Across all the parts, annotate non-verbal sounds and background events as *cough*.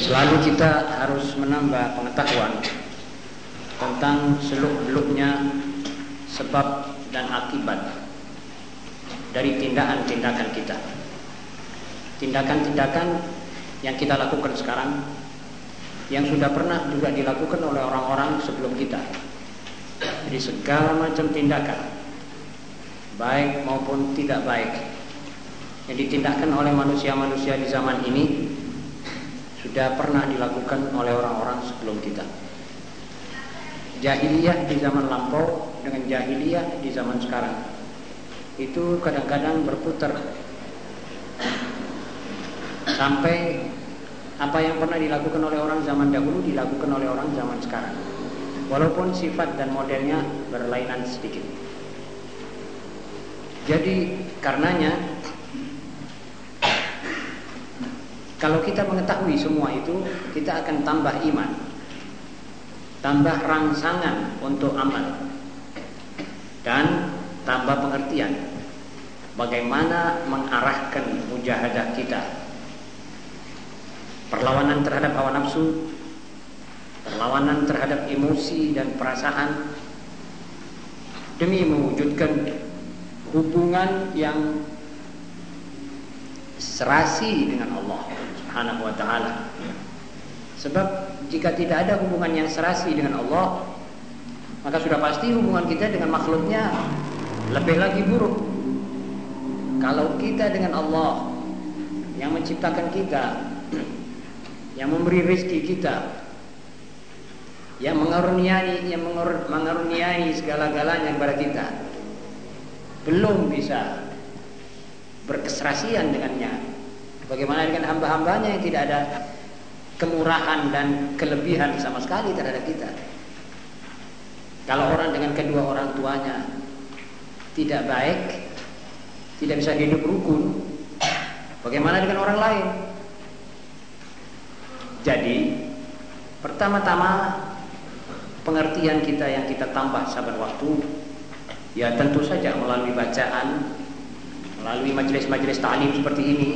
Selalu kita harus menambah pengetahuan tentang seluk-beluknya sebab dan akibat dari tindakan-tindakan kita. Tindakan-tindakan yang kita lakukan sekarang yang sudah pernah juga dilakukan oleh orang-orang sebelum kita. Jadi segala macam tindakan baik maupun tidak baik yang ditindakkan oleh manusia-manusia di zaman ini sudah pernah dilakukan oleh orang-orang sebelum kita. Jahiliyah di zaman lampau dengan jahiliyah di zaman sekarang itu kadang-kadang berputar sampai apa yang pernah dilakukan oleh orang zaman dahulu dilakukan oleh orang zaman sekarang. Walaupun sifat dan modelnya berlainan sedikit. Jadi karenanya Kalau kita mengetahui semua itu, kita akan tambah iman. Tambah rangsangan untuk amal. Dan tambah pengertian. Bagaimana mengarahkan mujahadah kita. Perlawanan terhadap hawa nafsu. Perlawanan terhadap emosi dan perasaan. Demi mewujudkan hubungan yang serasi dengan Allah Subhanahu wa taala. Sebab jika tidak ada hubungan yang serasi dengan Allah, maka sudah pasti hubungan kita dengan makhluknya lebih lagi buruk. Kalau kita dengan Allah yang menciptakan kita, yang memberi rezeki kita, yang mengaruniai yang mengaruniai segala-galanya kepada kita, belum bisa berkeserasian dengannya Bagaimana dengan hamba-hambanya yang tidak ada kemurahan dan kelebihan sama sekali terhadap kita. Kalau orang dengan kedua orang tuanya tidak baik, tidak bisa hidup rukun, bagaimana dengan orang lain? Jadi, pertama-tama pengertian kita yang kita tambah saban waktu, ya tentu saja melalui bacaan, melalui majelis-majelis ta'lim seperti ini,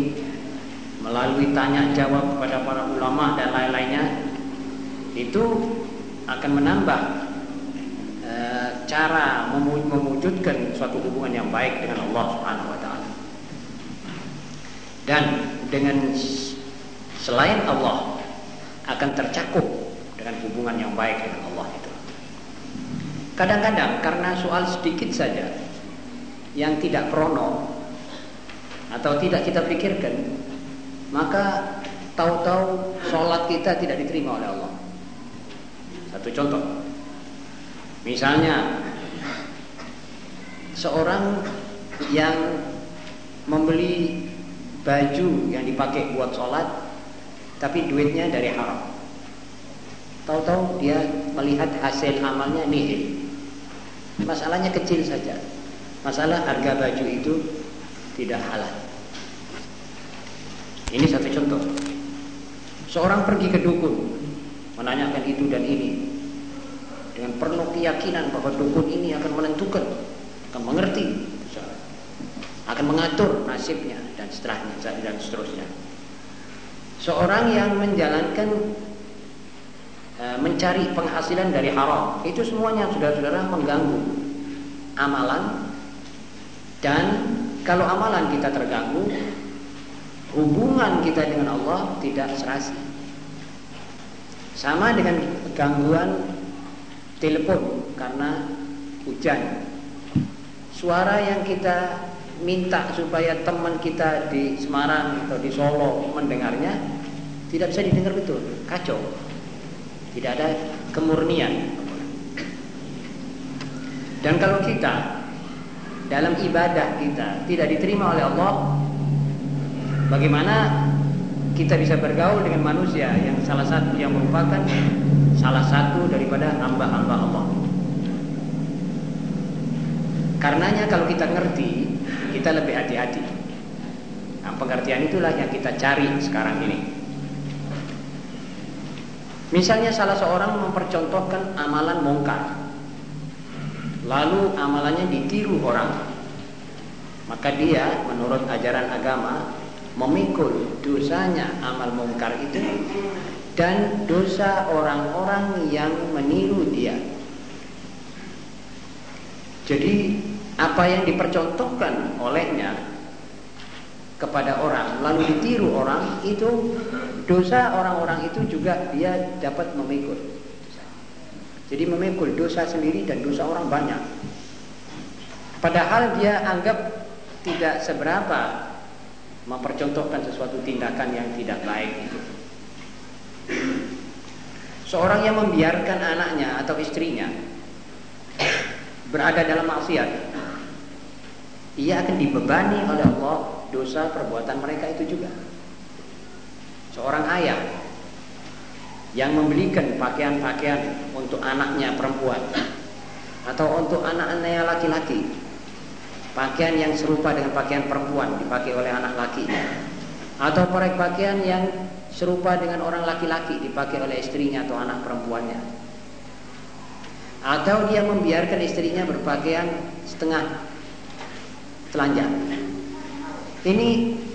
melalui tanya jawab kepada para ulama dan lain-lainnya itu akan menambah e, cara mewujudkan suatu hubungan yang baik dengan Allah Subhanahu wa taala. Dan dengan selain Allah akan tercakup dengan hubungan yang baik dengan Allah itu. Kadang-kadang karena soal sedikit saja yang tidak krono atau tidak kita pikirkan maka tahu-tahu sholat kita tidak diterima oleh Allah. Satu contoh, misalnya seorang yang membeli baju yang dipakai buat sholat, tapi duitnya dari haram. Tahu-tahu dia melihat hasil amalnya nihil. Masalahnya kecil saja. Masalah harga baju itu tidak halal. Ini satu contoh. Seorang pergi ke dukun menanyakan itu dan ini dengan penuh keyakinan bahwa dukun ini akan menentukan, akan mengerti, akan mengatur nasibnya dan setelahnya dan seterusnya. Seorang yang menjalankan e, mencari penghasilan dari haram itu semuanya saudara-saudara mengganggu amalan dan kalau amalan kita terganggu hubungan kita dengan Allah tidak serasi. Sama dengan gangguan telepon karena hujan. Suara yang kita minta supaya teman kita di Semarang atau di Solo mendengarnya tidak bisa didengar betul, kacau. Tidak ada kemurnian. Dan kalau kita dalam ibadah kita tidak diterima oleh Allah, bagaimana kita bisa bergaul dengan manusia yang salah satu yang merupakan salah satu daripada hamba-hamba Allah. Karenanya kalau kita ngerti, kita lebih hati-hati. Nah, pengertian itulah yang kita cari sekarang ini. Misalnya salah seorang mempercontohkan amalan mongkar. Lalu amalannya ditiru orang. Maka dia menurut ajaran agama memikul dosanya amal mungkar itu dan dosa orang-orang yang meniru dia. Jadi apa yang dipercontohkan olehnya kepada orang lalu ditiru orang itu dosa orang-orang itu juga dia dapat memikul. Jadi memikul dosa sendiri dan dosa orang banyak. Padahal dia anggap tidak seberapa mempercontohkan sesuatu tindakan yang tidak baik itu. Seorang yang membiarkan anaknya atau istrinya berada dalam maksiat, ia akan dibebani oleh Allah dosa perbuatan mereka itu juga. Seorang ayah yang membelikan pakaian-pakaian untuk anaknya perempuan atau untuk anak-anaknya laki-laki pakaian yang serupa dengan pakaian perempuan dipakai oleh anak laki. Atau pakaian yang serupa dengan orang laki-laki dipakai oleh istrinya atau anak perempuannya. Atau dia membiarkan istrinya berpakaian setengah telanjang. Ini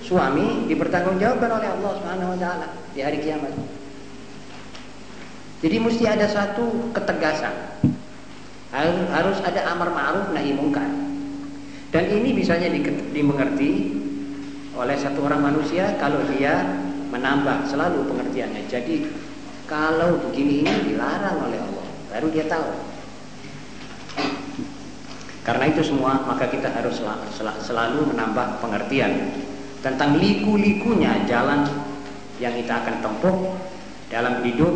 suami dipertanggungjawabkan oleh Allah Subhanahu wa taala di hari kiamat. Jadi mesti ada satu ketegasan. Harus ada amar ma'ruf nahi mungkar dan ini bisanya dimengerti oleh satu orang manusia kalau dia menambah selalu pengertiannya. Jadi kalau begini ini dilarang oleh Allah, baru dia tahu. Karena itu semua maka kita harus selalu menambah pengertian tentang liku-likunya jalan yang kita akan tempuh dalam hidup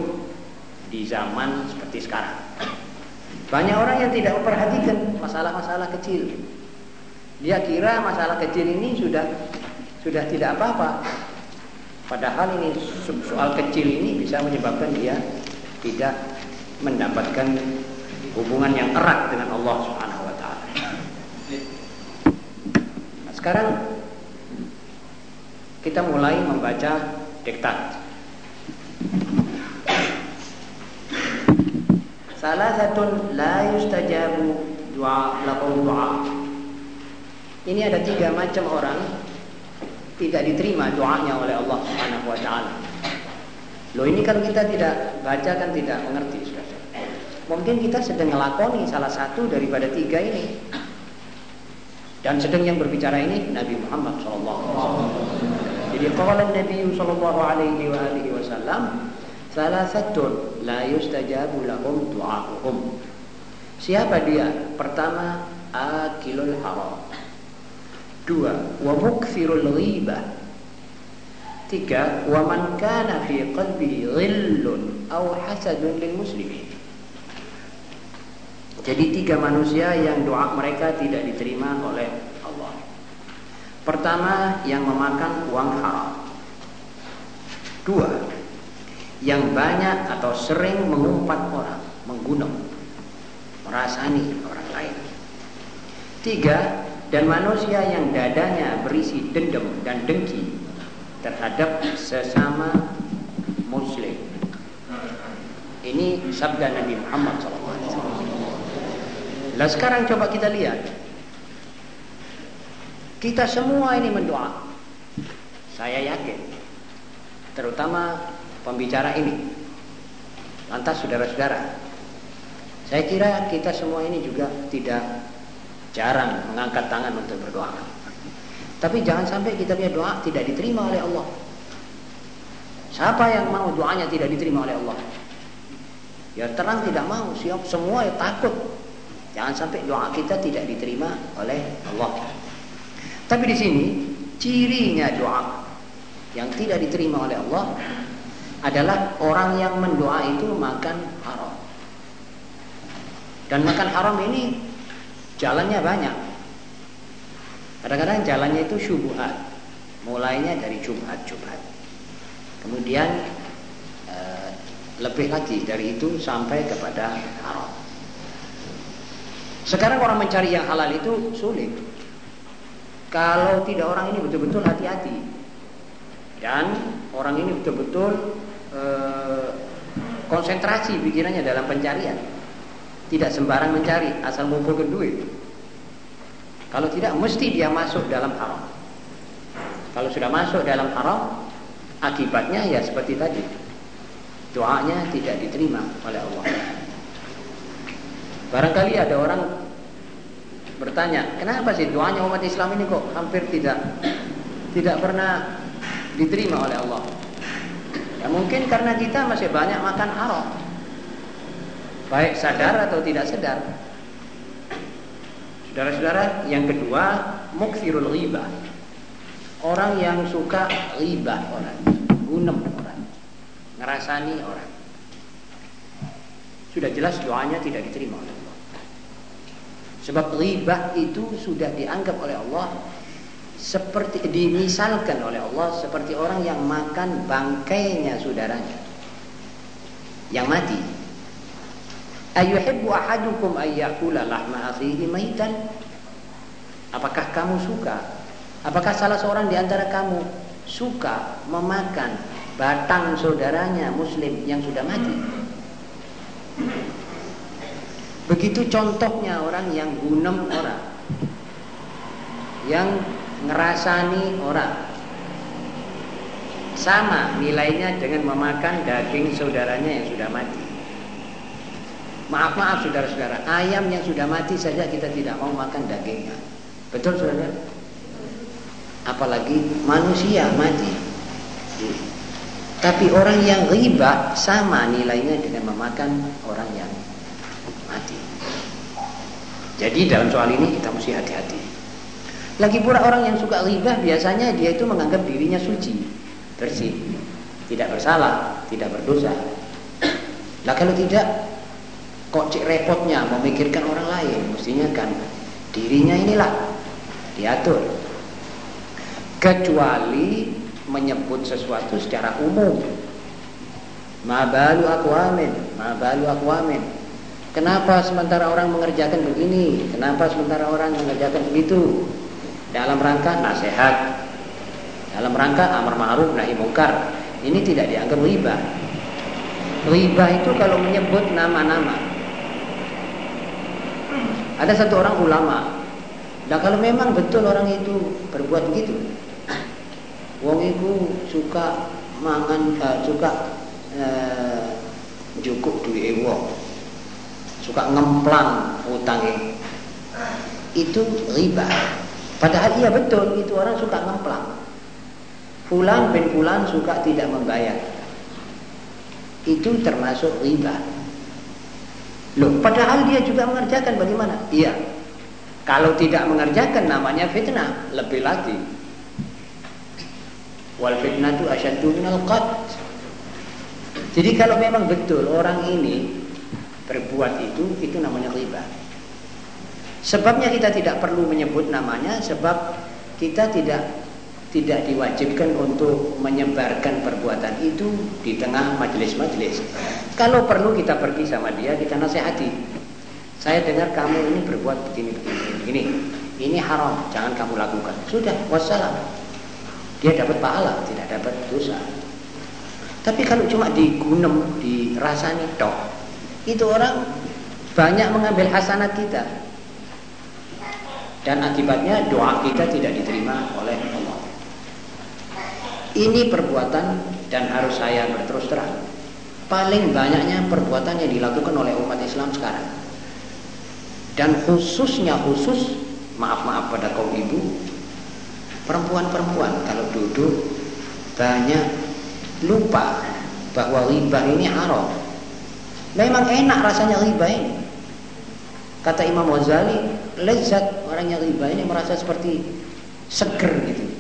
di zaman seperti sekarang. Banyak orang yang tidak memperhatikan masalah-masalah kecil. Dia kira masalah kecil ini sudah sudah tidak apa-apa. Padahal ini soal kecil ini bisa menyebabkan dia tidak mendapatkan hubungan yang erat dengan Allah Subhanahu wa taala. Nah, sekarang kita mulai membaca diktat. Salah satu la yustajabu doa lakum doa ini ada tiga macam orang tidak diterima doanya oleh Allah Subhanahu wa taala. Loh ini kalau kita tidak baca kan tidak mengerti sudah. Mungkin kita sedang melakoni salah satu daripada tiga ini. Dan sedang yang berbicara ini Nabi Muhammad SAW. Jadi qala Nabi sallallahu alaihi wa alihi wasallam salasatun la yustajabu lahum du'a'uhum. Siapa dia? Pertama, akilul haram. Dua, wa mukthirul ghibah. Tiga, wa man kana fi qalbihi ghillun aw hasadun lil muslimin. Jadi tiga manusia yang doa mereka tidak diterima oleh Allah. Pertama, yang memakan uang haram. Dua, yang banyak atau sering mengumpat orang, menggunung, merasani orang lain. Tiga, dan manusia yang dadanya berisi dendam dan dengki terhadap sesama muslim. Ini sabda Nabi Muhammad SAW. Nah sekarang coba kita lihat. Kita semua ini mendoa. Saya yakin. Terutama pembicara ini. Lantas saudara-saudara. Saya kira kita semua ini juga tidak jarang mengangkat tangan untuk berdoa. Tapi jangan sampai kita punya doa tidak diterima oleh Allah. Siapa yang mau doanya tidak diterima oleh Allah? Ya terang tidak mau, siap semua ya takut. Jangan sampai doa kita tidak diterima oleh Allah. Tapi di sini cirinya doa yang tidak diterima oleh Allah adalah orang yang mendoa itu makan haram. Dan makan haram ini jalannya banyak. Kadang-kadang jalannya itu syubhat. Mulainya dari syubhat-syubhat. Kemudian lebih lagi dari itu sampai kepada haram. Sekarang orang mencari yang halal itu sulit. Kalau tidak orang ini betul-betul hati-hati dan orang ini betul-betul eh, konsentrasi pikirannya dalam pencarian. Tidak sembarang mencari asal ngumpulkan duit. Kalau tidak mesti dia masuk dalam haram. Kalau sudah masuk dalam haram, akibatnya ya seperti tadi doanya tidak diterima oleh Allah. Barangkali ada orang bertanya, kenapa sih doanya umat Islam ini kok hampir tidak tidak pernah diterima oleh Allah? Ya mungkin karena kita masih banyak makan haram. Baik sadar atau tidak sadar. Saudara-saudara, yang kedua, mukfirul ghibah. Orang yang suka ghibah orang, gunem ngerasani orang. Sudah jelas doanya tidak diterima oleh Allah. Sebab ribah itu sudah dianggap oleh Allah seperti dimisalkan oleh Allah seperti orang yang makan bangkainya saudaranya yang mati. Ayuhibbu ahadukum ayyakula lahma akhihi maitan? Apakah kamu suka? Apakah salah seorang di antara kamu suka memakan batang saudaranya muslim yang sudah mati. Begitu contohnya orang yang gunem orang. Yang ngerasani orang. Sama nilainya dengan memakan daging saudaranya yang sudah mati. Maaf-maaf saudara-saudara, ayam yang sudah mati saja kita tidak mau makan dagingnya. Betul saudara? Apalagi manusia mati. Tapi orang yang riba sama nilainya dengan memakan orang yang mati. Jadi dalam soal ini kita mesti hati-hati. Lagi pula orang yang suka riba biasanya dia itu menganggap dirinya suci, bersih, tidak bersalah, tidak berdosa. Lah kalau tidak, kok cik repotnya memikirkan orang lain, mestinya kan dirinya inilah diatur. Kecuali menyebut sesuatu secara umum. Mabalu akwamin, mabalu akwamin. Kenapa sementara orang mengerjakan begini? Kenapa sementara orang mengerjakan begitu? Dalam rangka nasihat, dalam rangka amar ma'ruf nahi mungkar. Ini tidak dianggap riba. Riba itu kalau menyebut nama-nama. Ada satu orang ulama. Dan kalau memang betul orang itu berbuat begitu, wong iku suka mangan uh, suka uh, cukup duit wong. Suka ngemplang utangnya. Itu riba. Padahal iya betul itu orang suka ngemplang. Fulan bin fulan suka tidak membayar. Itu termasuk riba loh. Padahal dia juga mengerjakan bagaimana? Iya. Kalau tidak mengerjakan namanya fitnah. Lebih lagi. Wal fitnatu asyaddu minal qad. Jadi kalau memang betul orang ini berbuat itu, itu namanya riba. Sebabnya kita tidak perlu menyebut namanya sebab kita tidak tidak diwajibkan untuk menyebarkan perbuatan itu di tengah majelis-majelis. Kalau perlu kita pergi sama dia, kita nasihati. Saya dengar kamu ini berbuat begini begini begini. Ini haram, jangan kamu lakukan. Sudah, wassalam dia dapat pahala, tidak dapat dosa. Tapi kalau cuma digunem, dirasani tok, itu orang banyak mengambil hasanat kita. Dan akibatnya doa kita tidak diterima oleh Allah. Ini perbuatan dan harus saya berterus terang. Paling banyaknya perbuatan yang dilakukan oleh umat Islam sekarang. Dan khususnya khusus, maaf-maaf pada kaum ibu, Perempuan-perempuan kalau duduk banyak lupa bahwa riba ini haram. Memang enak rasanya riba ini. Kata Imam Ghazali, lezat orang yang riba ini merasa seperti seger gitu.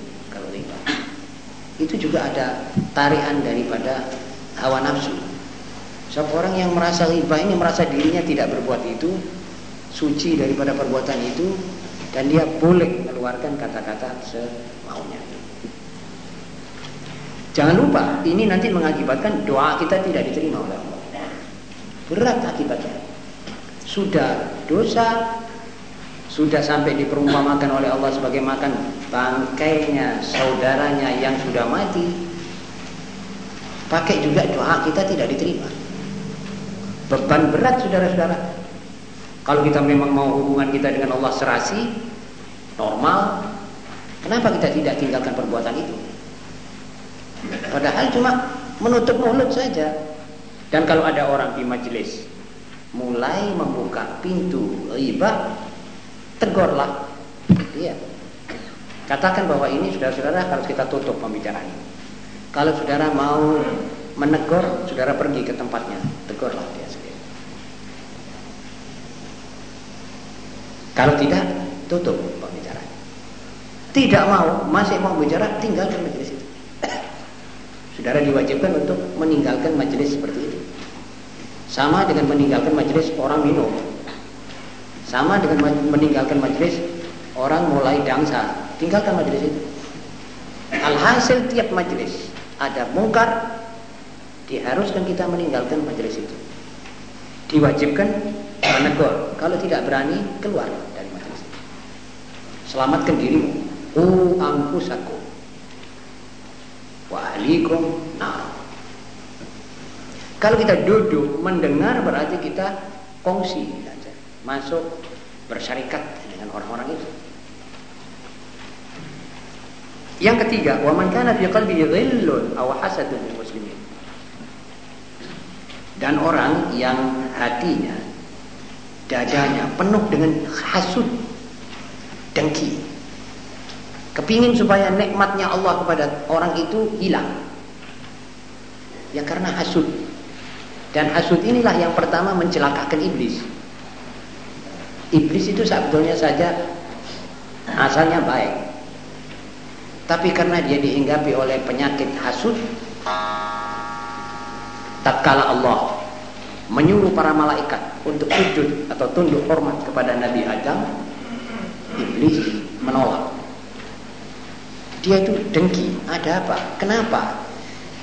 Itu juga ada tarian daripada hawa nafsu. Sebab orang yang merasa riba ini merasa dirinya tidak berbuat itu, suci daripada perbuatan itu, dan dia boleh mengeluarkan kata-kata semaunya. Jangan lupa, ini nanti mengakibatkan doa kita tidak diterima oleh Allah. Berat akibatnya. Sudah dosa, sudah sampai diperumpamakan oleh Allah sebagai makan bangkainya saudaranya yang sudah mati. Pakai juga doa kita tidak diterima. Beban berat saudara-saudara. Kalau kita memang mau hubungan kita dengan Allah serasi, normal, kenapa kita tidak tinggalkan perbuatan itu? Padahal cuma menutup mulut saja. Dan kalau ada orang di majelis mulai membuka pintu riba, tegurlah. Iya. Katakan bahwa ini saudara-saudara harus kita tutup pembicaraan ini. Kalau saudara mau menegur, saudara pergi ke tempatnya, tegurlah dia sendiri. Kalau tidak, tutup pembicaraan. Tidak mau, masih mau bicara, tinggalkan majelis itu. *coughs* Saudara diwajibkan untuk meninggalkan majelis seperti itu. Sama dengan meninggalkan majelis orang minum. Sama dengan meninggalkan majelis orang mulai dangsa. Tinggalkan majelis itu. Alhasil tiap majelis ada mungkar diharuskan kita meninggalkan majelis itu. Diwajibkan menegur. Kalau tidak berani keluar dari majelis itu. Selamatkan dirimu. U angkusaku wa ahlikum nar. Kalau kita duduk mendengar berarti kita kongsi masuk bersyarikat dengan orang-orang itu. Yang ketiga, wa man kana fi qalbihi dhillun aw hasadun lil muslimin. Dan orang yang hatinya dadanya penuh dengan hasud, dengki, Kepingin supaya nikmatnya Allah kepada orang itu hilang. Ya karena hasud. Dan hasud inilah yang pertama mencelakakan iblis. Iblis itu sebetulnya saja asalnya baik. Tapi karena dia dihinggapi oleh penyakit hasud, tatkala Allah menyuruh para malaikat untuk sujud atau tunduk hormat kepada Nabi Adam, iblis menolak. Dia itu dengki. Ada apa? Kenapa?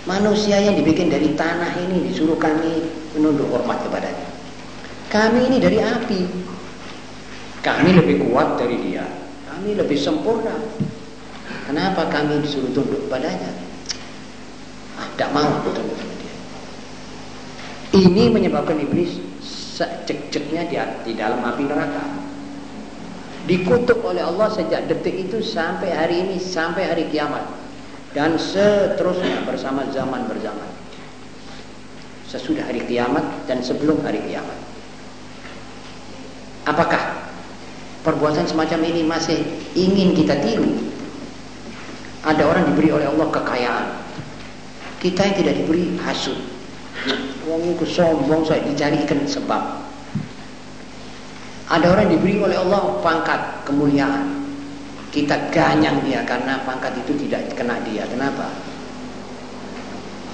Manusia yang dibikin dari tanah ini disuruh kami menunduk hormat kepadanya. Kami ini dari api. Kami lebih kuat dari dia. Kami lebih sempurna. Kenapa kami disuruh tunduk kepadanya? Ah, tidak mau tunduk kepada dia. Ini menyebabkan iblis secek-ceknya di, di dalam api neraka dikutuk oleh Allah sejak detik itu sampai hari ini sampai hari kiamat dan seterusnya bersama zaman berzaman sesudah hari kiamat dan sebelum hari kiamat apakah perbuatan semacam ini masih ingin kita tiru ada orang diberi oleh Allah kekayaan kita yang tidak diberi hasud wong itu sombong saya dicarikan sebab ada orang diberi oleh Allah pangkat kemuliaan. Kita ganyang dia karena pangkat itu tidak kena dia. Kenapa?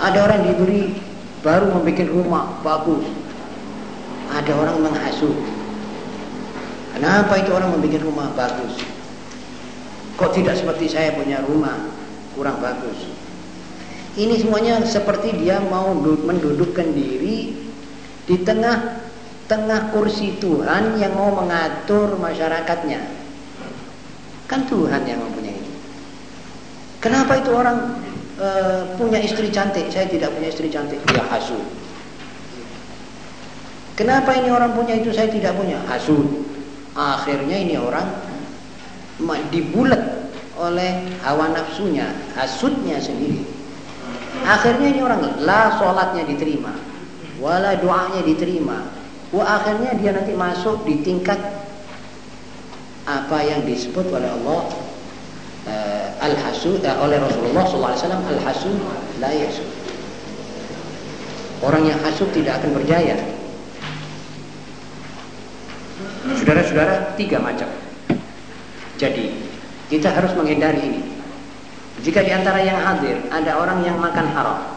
Ada orang diberi baru membuat rumah bagus. Ada orang menghasut. Kenapa itu orang membuat rumah bagus? Kok tidak seperti saya punya rumah kurang bagus? Ini semuanya seperti dia mau mendudukkan diri di tengah tengah kursi Tuhan yang mau mengatur masyarakatnya. Kan Tuhan yang mempunyai itu. Kenapa itu orang e, punya istri cantik, saya tidak punya istri cantik? Dia hasud. Kenapa ini orang punya itu, saya tidak punya? Hasud. Akhirnya ini orang dibulat oleh hawa nafsunya, hasudnya sendiri. Akhirnya ini orang lah sholatnya diterima, wala doanya diterima, Wah akhirnya dia nanti masuk di tingkat apa yang disebut oleh Allah uh, al-hasud uh, oleh Rasulullah SAW al-hasud la yasud. Orang yang hasud tidak akan berjaya Saudara-saudara, tiga macam. Jadi, kita harus menghindari ini. Jika di antara yang hadir ada orang yang makan haram,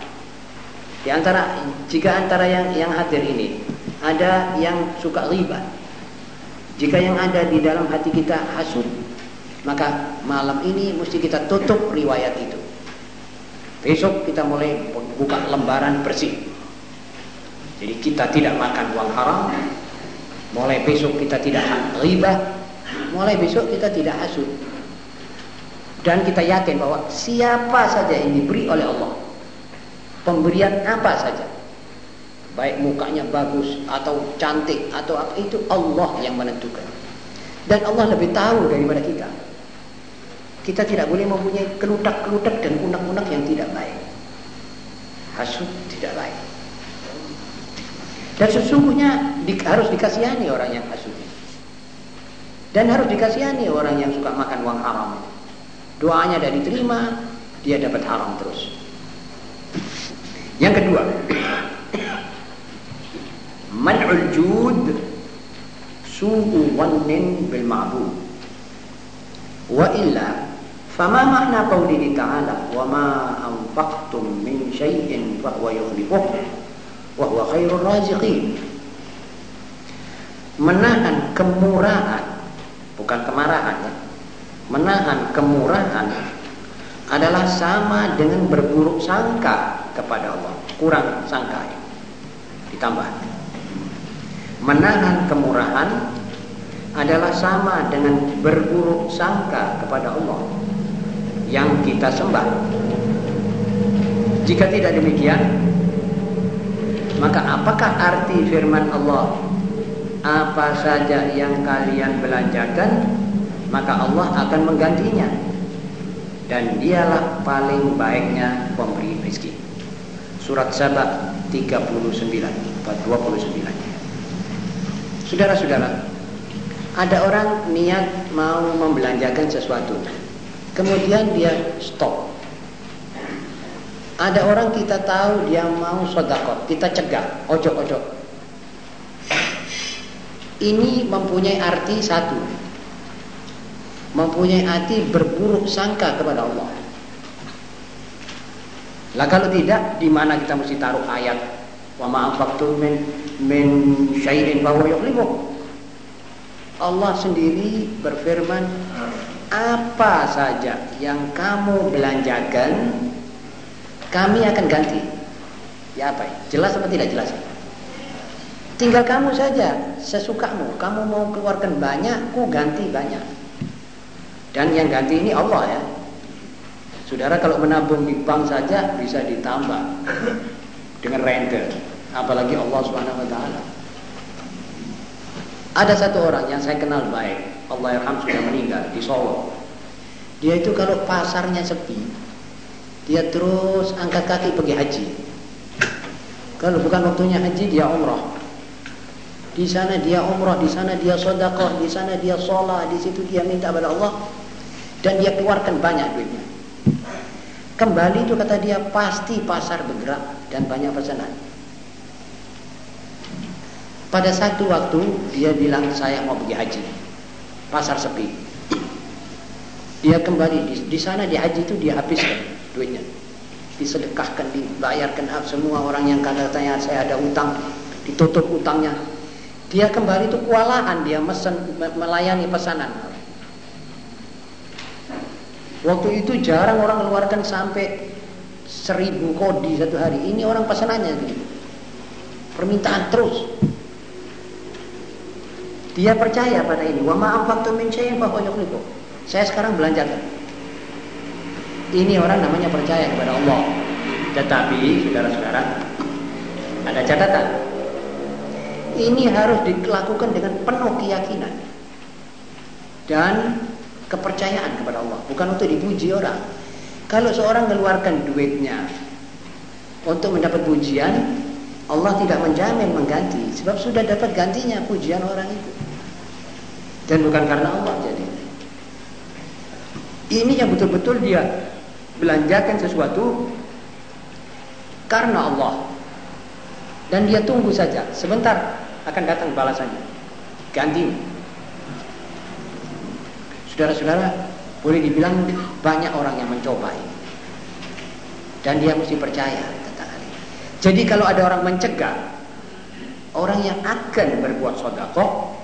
di antara jika antara yang yang hadir ini ada yang suka riba, jika yang ada di dalam hati kita hasud, maka malam ini mesti kita tutup riwayat itu. Besok kita mulai buka lembaran bersih. Jadi kita tidak makan uang haram. Mulai besok kita tidak riba. Mulai besok kita tidak hasud. Dan kita yakin bahwa siapa saja yang diberi oleh Allah. Pemberian apa saja. Baik mukanya bagus atau cantik atau apa itu Allah yang menentukan. Dan Allah lebih tahu daripada kita. Kita tidak boleh mempunyai kelutak-kelutak dan unak-unak yang tidak baik. Hasud tidak baik. Dan sesungguhnya di, harus dikasihani orang yang asuh dan harus dikasihani orang yang suka makan uang haram. Doanya tidak diterima dia dapat haram terus. Yang kedua *coughs* man'ul jud su'u wannin bil ma'bud wa illa fama makna qawlihi ta'ala wa ma anfaqtum min syai'in fahuwa yukhlifuh wahwa Khairul raziqin. Menahan kemurahan bukan kemarahan ya. Menahan kemurahan adalah sama dengan berburuk sangka kepada Allah. Kurang sangka ya. ditambah. Menahan kemurahan adalah sama dengan berburuk sangka kepada Allah yang kita sembah. Jika tidak demikian maka apakah arti firman Allah? Apa saja yang kalian belanjakan, maka Allah akan menggantinya. Dan dialah paling baiknya pemberi rezeki. Surat Sabah 39 29. Saudara-saudara, ada orang niat mau membelanjakan sesuatu kemudian dia stop. Ada orang kita tahu dia mau sodakot, kita cegah, ojo ojo. Ini mempunyai arti satu, mempunyai arti berburuk sangka kepada Allah. Lah kalau tidak, di mana kita mesti taruh ayat? Wa ma'afaktu min min syai'in bahwa Allah sendiri berfirman apa saja yang kamu belanjakan kami akan ganti. Ya apa ya? Jelas atau tidak jelas? Tinggal kamu saja sesukamu. Kamu mau keluarkan banyak ku ganti banyak. Dan yang ganti ini Allah ya. Saudara kalau menabung di bank saja bisa ditambah dengan rente apalagi Allah subhanahu wa ta'ala. Ada satu orang yang saya kenal baik. Allah sudah meninggal di Solo. Dia itu kalau pasarnya sepi, dia terus angkat kaki pergi haji. Kalau bukan waktunya haji dia umrah. Di sana dia umrah, di sana dia sodakoh, di sana dia sholat, di situ dia minta kepada Allah dan dia keluarkan banyak duitnya. Kembali itu kata dia pasti pasar bergerak dan banyak pesanan. Pada satu waktu dia bilang saya mau pergi haji pasar sepi. Dia kembali di, di sana di haji itu dia habiskan duitnya. Disedekahkan, dibayarkan semua orang yang katanya saya ada utang, ditutup utangnya. Dia kembali itu kewalahan dia mesen, melayani pesanan. Waktu itu jarang orang mengeluarkan sampai seribu kodi satu hari. Ini orang pesanannya Permintaan terus. Dia percaya pada ini. Wa ma'amfaktum min syai'in fa yukhlifu. Saya sekarang belanjakan. Ini orang namanya percaya kepada Allah. Tetapi saudara-saudara ada catatan. Ini harus dilakukan dengan penuh keyakinan dan kepercayaan kepada Allah, bukan untuk dipuji orang. Kalau seorang mengeluarkan duitnya untuk mendapat pujian, Allah tidak menjamin mengganti sebab sudah dapat gantinya pujian orang itu dan bukan karena Allah jadi ini yang betul-betul dia belanjakan sesuatu karena Allah dan dia tunggu saja sebentar akan datang balasannya ganti. Saudara-saudara, boleh dibilang banyak orang yang mencoba ini. Dan dia mesti percaya hal ini. Jadi kalau ada orang mencegah orang yang akan berbuat sodako,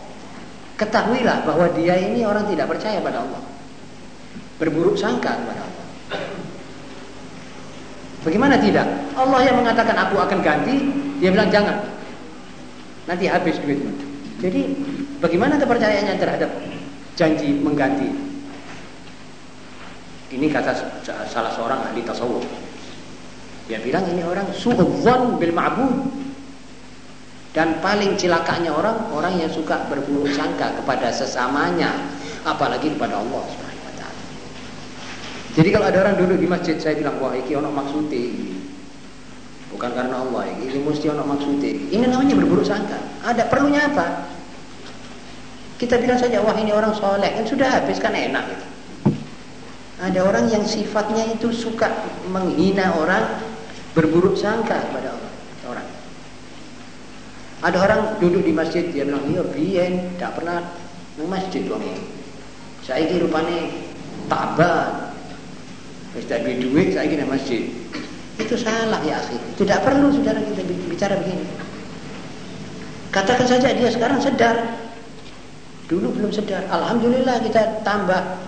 ketahuilah bahwa dia ini orang tidak percaya pada Allah. Berburuk sangka kepada Allah. Bagaimana tidak? Allah yang mengatakan aku akan ganti, dia bilang jangan. Nanti habis duitmu. Jadi bagaimana kepercayaannya terhadap janji mengganti? Ini kata salah seorang ahli tasawuf. Dia bilang ini orang suudzon bil ma'bud. Dan paling cilakanya orang orang yang suka berburuk sangka kepada sesamanya, apalagi kepada Allah jadi kalau ada orang duduk di masjid saya bilang wah iki ono maksude. Bukan karena Allah, ini mesti ono maksude. Ini namanya berburuk sangka. Ada perlunya apa? Kita bilang saja wah ini orang soleh kan sudah habis kan enak gitu. Ada orang yang sifatnya itu suka menghina orang, berburuk sangka kepada Allah. Orang. Ada orang duduk di masjid dia bilang iya biyen tidak pernah nang masjid wong Saya kira rupane tabat, Wis tak duit saya kira masjid. Itu salah ya akhi. Tidak perlu saudara kita bicara begini. Katakan saja dia sekarang sedar. Dulu belum sedar. Alhamdulillah kita tambah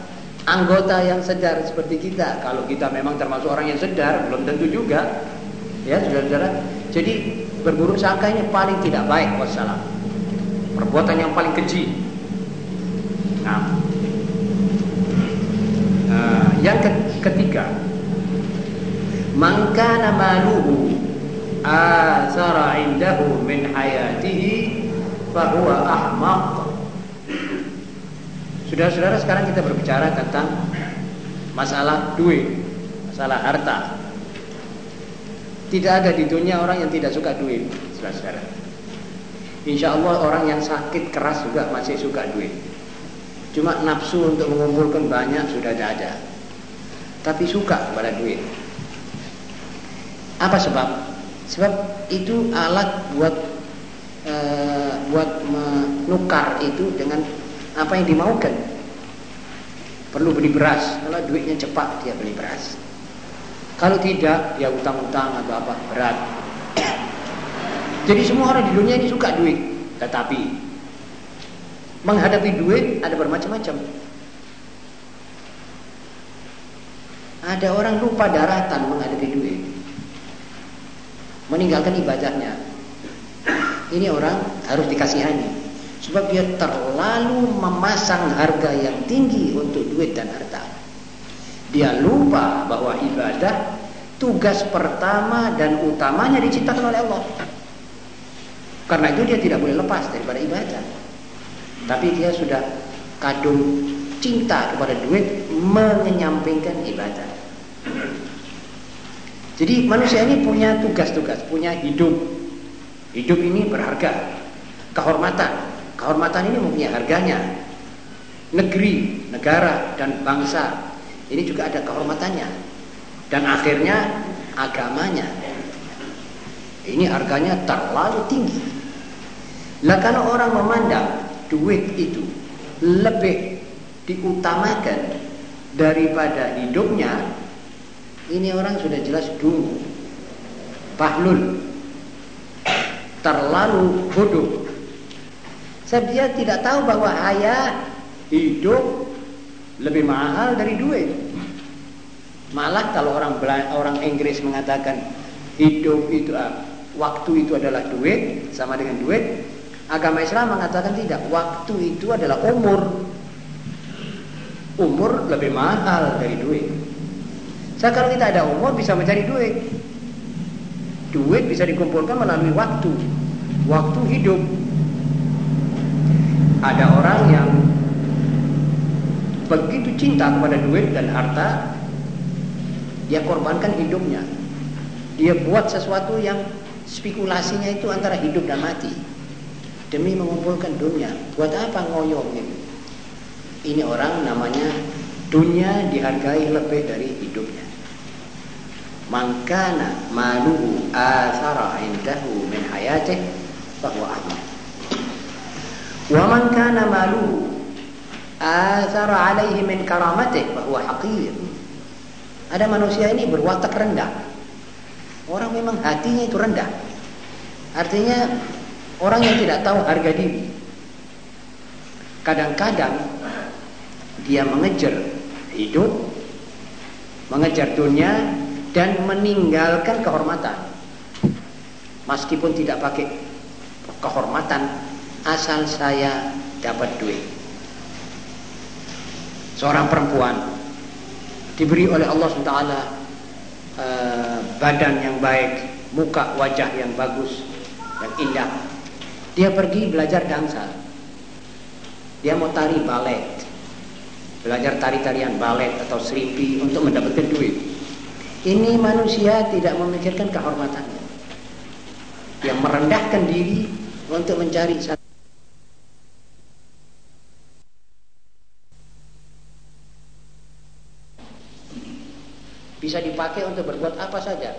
anggota yang sedar seperti kita. Kalau kita memang termasuk orang yang sedar, belum tentu juga. Ya, saudara-saudara. Jadi berburuk sangka ini paling tidak baik wassalam. Perbuatan yang paling keji. Nah, uh, yang ketiga man maluhu asara indahu min hayatihi fahuwa ahmaq Saudara-saudara sekarang kita berbicara tentang masalah duit, masalah harta. Tidak ada di dunia orang yang tidak suka duit, saudara-saudara. Insya Allah orang yang sakit keras juga masih suka duit. Cuma nafsu untuk mengumpulkan banyak sudah tidak ada tapi suka kepada duit. Apa sebab? Sebab itu alat buat e, buat menukar itu dengan apa yang dimaukan. Perlu beli beras, kalau duitnya cepat dia beli beras. Kalau tidak, dia utang-utang atau apa berat. Jadi semua orang di dunia ini suka duit, tetapi menghadapi duit ada bermacam-macam. Ada orang lupa daratan menghadapi duit. Meninggalkan ibadahnya. Ini orang harus dikasihani. Sebab dia terlalu memasang harga yang tinggi untuk duit dan harta. Dia lupa bahwa ibadah tugas pertama dan utamanya diciptakan oleh Allah. Karena itu dia tidak boleh lepas daripada ibadah. Tapi dia sudah kadung cinta kepada duit mengenyampingkan ibadah. Jadi manusia ini punya tugas-tugas, punya hidup. Hidup ini berharga. Kehormatan. Kehormatan ini mempunyai harganya. Negeri, negara, dan bangsa. Ini juga ada kehormatannya. Dan akhirnya agamanya. Ini harganya terlalu tinggi. Lah kalau orang memandang duit itu lebih diutamakan daripada hidupnya, ini orang sudah jelas dungu, bahlul, terlalu bodoh. Sebab dia tidak tahu bahwa hayat hidup lebih mahal dari duit. Malah kalau orang orang Inggris mengatakan hidup itu uh, waktu itu adalah duit sama dengan duit, agama Islam mengatakan tidak. Waktu itu adalah umur. Umur lebih mahal dari duit. Kalau kita ada umur bisa mencari duit. Duit bisa dikumpulkan melalui waktu. Waktu hidup. Ada orang yang begitu cinta kepada duit dan harta, dia korbankan hidupnya. Dia buat sesuatu yang spekulasinya itu antara hidup dan mati. Demi mengumpulkan dunia. Buat apa ngoyong ini? Ini orang namanya dunia dihargai lebih dari hidupnya mangkana maluhu asara indahu min hayatih bahwa ahmad Wa man kana malu athar alaihi min karamatih bahwa haqir. Ada manusia ini berwatak rendah. Orang memang hatinya itu rendah. Artinya orang yang tidak tahu harga diri. Kadang-kadang dia mengejar hidup, mengejar dunia dan meninggalkan kehormatan. Meskipun tidak pakai kehormatan, asal saya dapat duit. Seorang perempuan diberi oleh Allah SWT uh, badan yang baik, muka wajah yang bagus dan indah. Dia pergi belajar dansa. Dia mau tari balet. Belajar tari-tarian balet atau seripi untuk mendapatkan duit. Ini manusia tidak memikirkan kehormatannya. Yang merendahkan diri untuk mencari satu bisa dipakai untuk berbuat apa saja.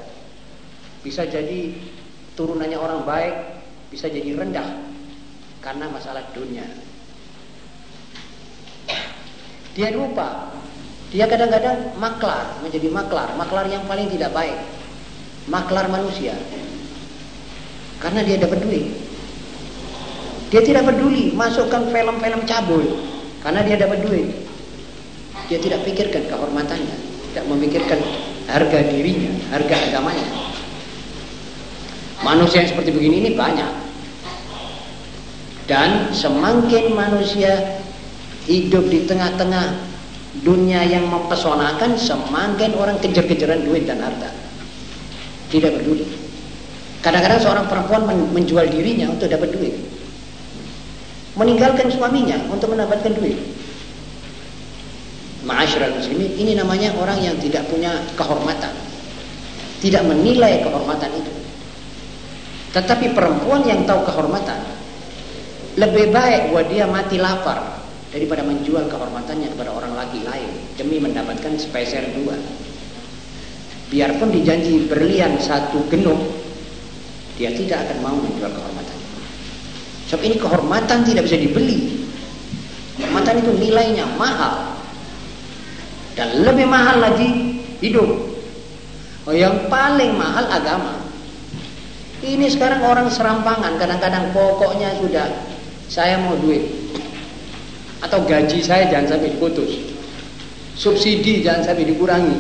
Bisa jadi turunannya orang baik, bisa jadi rendah karena masalah dunia. Dia lupa, dia kadang-kadang maklar, menjadi maklar, maklar yang paling tidak baik, maklar manusia. Karena dia dapat duit. Dia tidak peduli masukkan film-film cabul karena dia dapat duit. Dia tidak pikirkan kehormatannya tidak memikirkan harga dirinya, harga agamanya. Manusia yang seperti begini ini banyak. Dan semakin manusia hidup di tengah-tengah dunia yang mempesonakan, semakin orang kejar-kejaran duit dan harta. Tidak peduli. Kadang-kadang seorang perempuan menjual dirinya untuk dapat duit. Meninggalkan suaminya untuk mendapatkan duit. Ma'asyiral muslimin, ini namanya orang yang tidak punya kehormatan. Tidak menilai kehormatan itu. Tetapi perempuan yang tahu kehormatan, lebih baik buat dia mati lapar daripada menjual kehormatannya kepada orang laki lain demi mendapatkan spesial dua. Biarpun dijanji berlian satu genuk, dia tidak akan mau menjual kehormatannya. Sebab ini kehormatan tidak bisa dibeli. Kehormatan itu nilainya mahal. Dan lebih mahal lagi hidup. Oh, yang paling mahal agama. Ini sekarang orang serampangan, kadang-kadang pokoknya sudah saya mau duit. Atau gaji saya jangan sampai diputus. Subsidi jangan sampai dikurangi.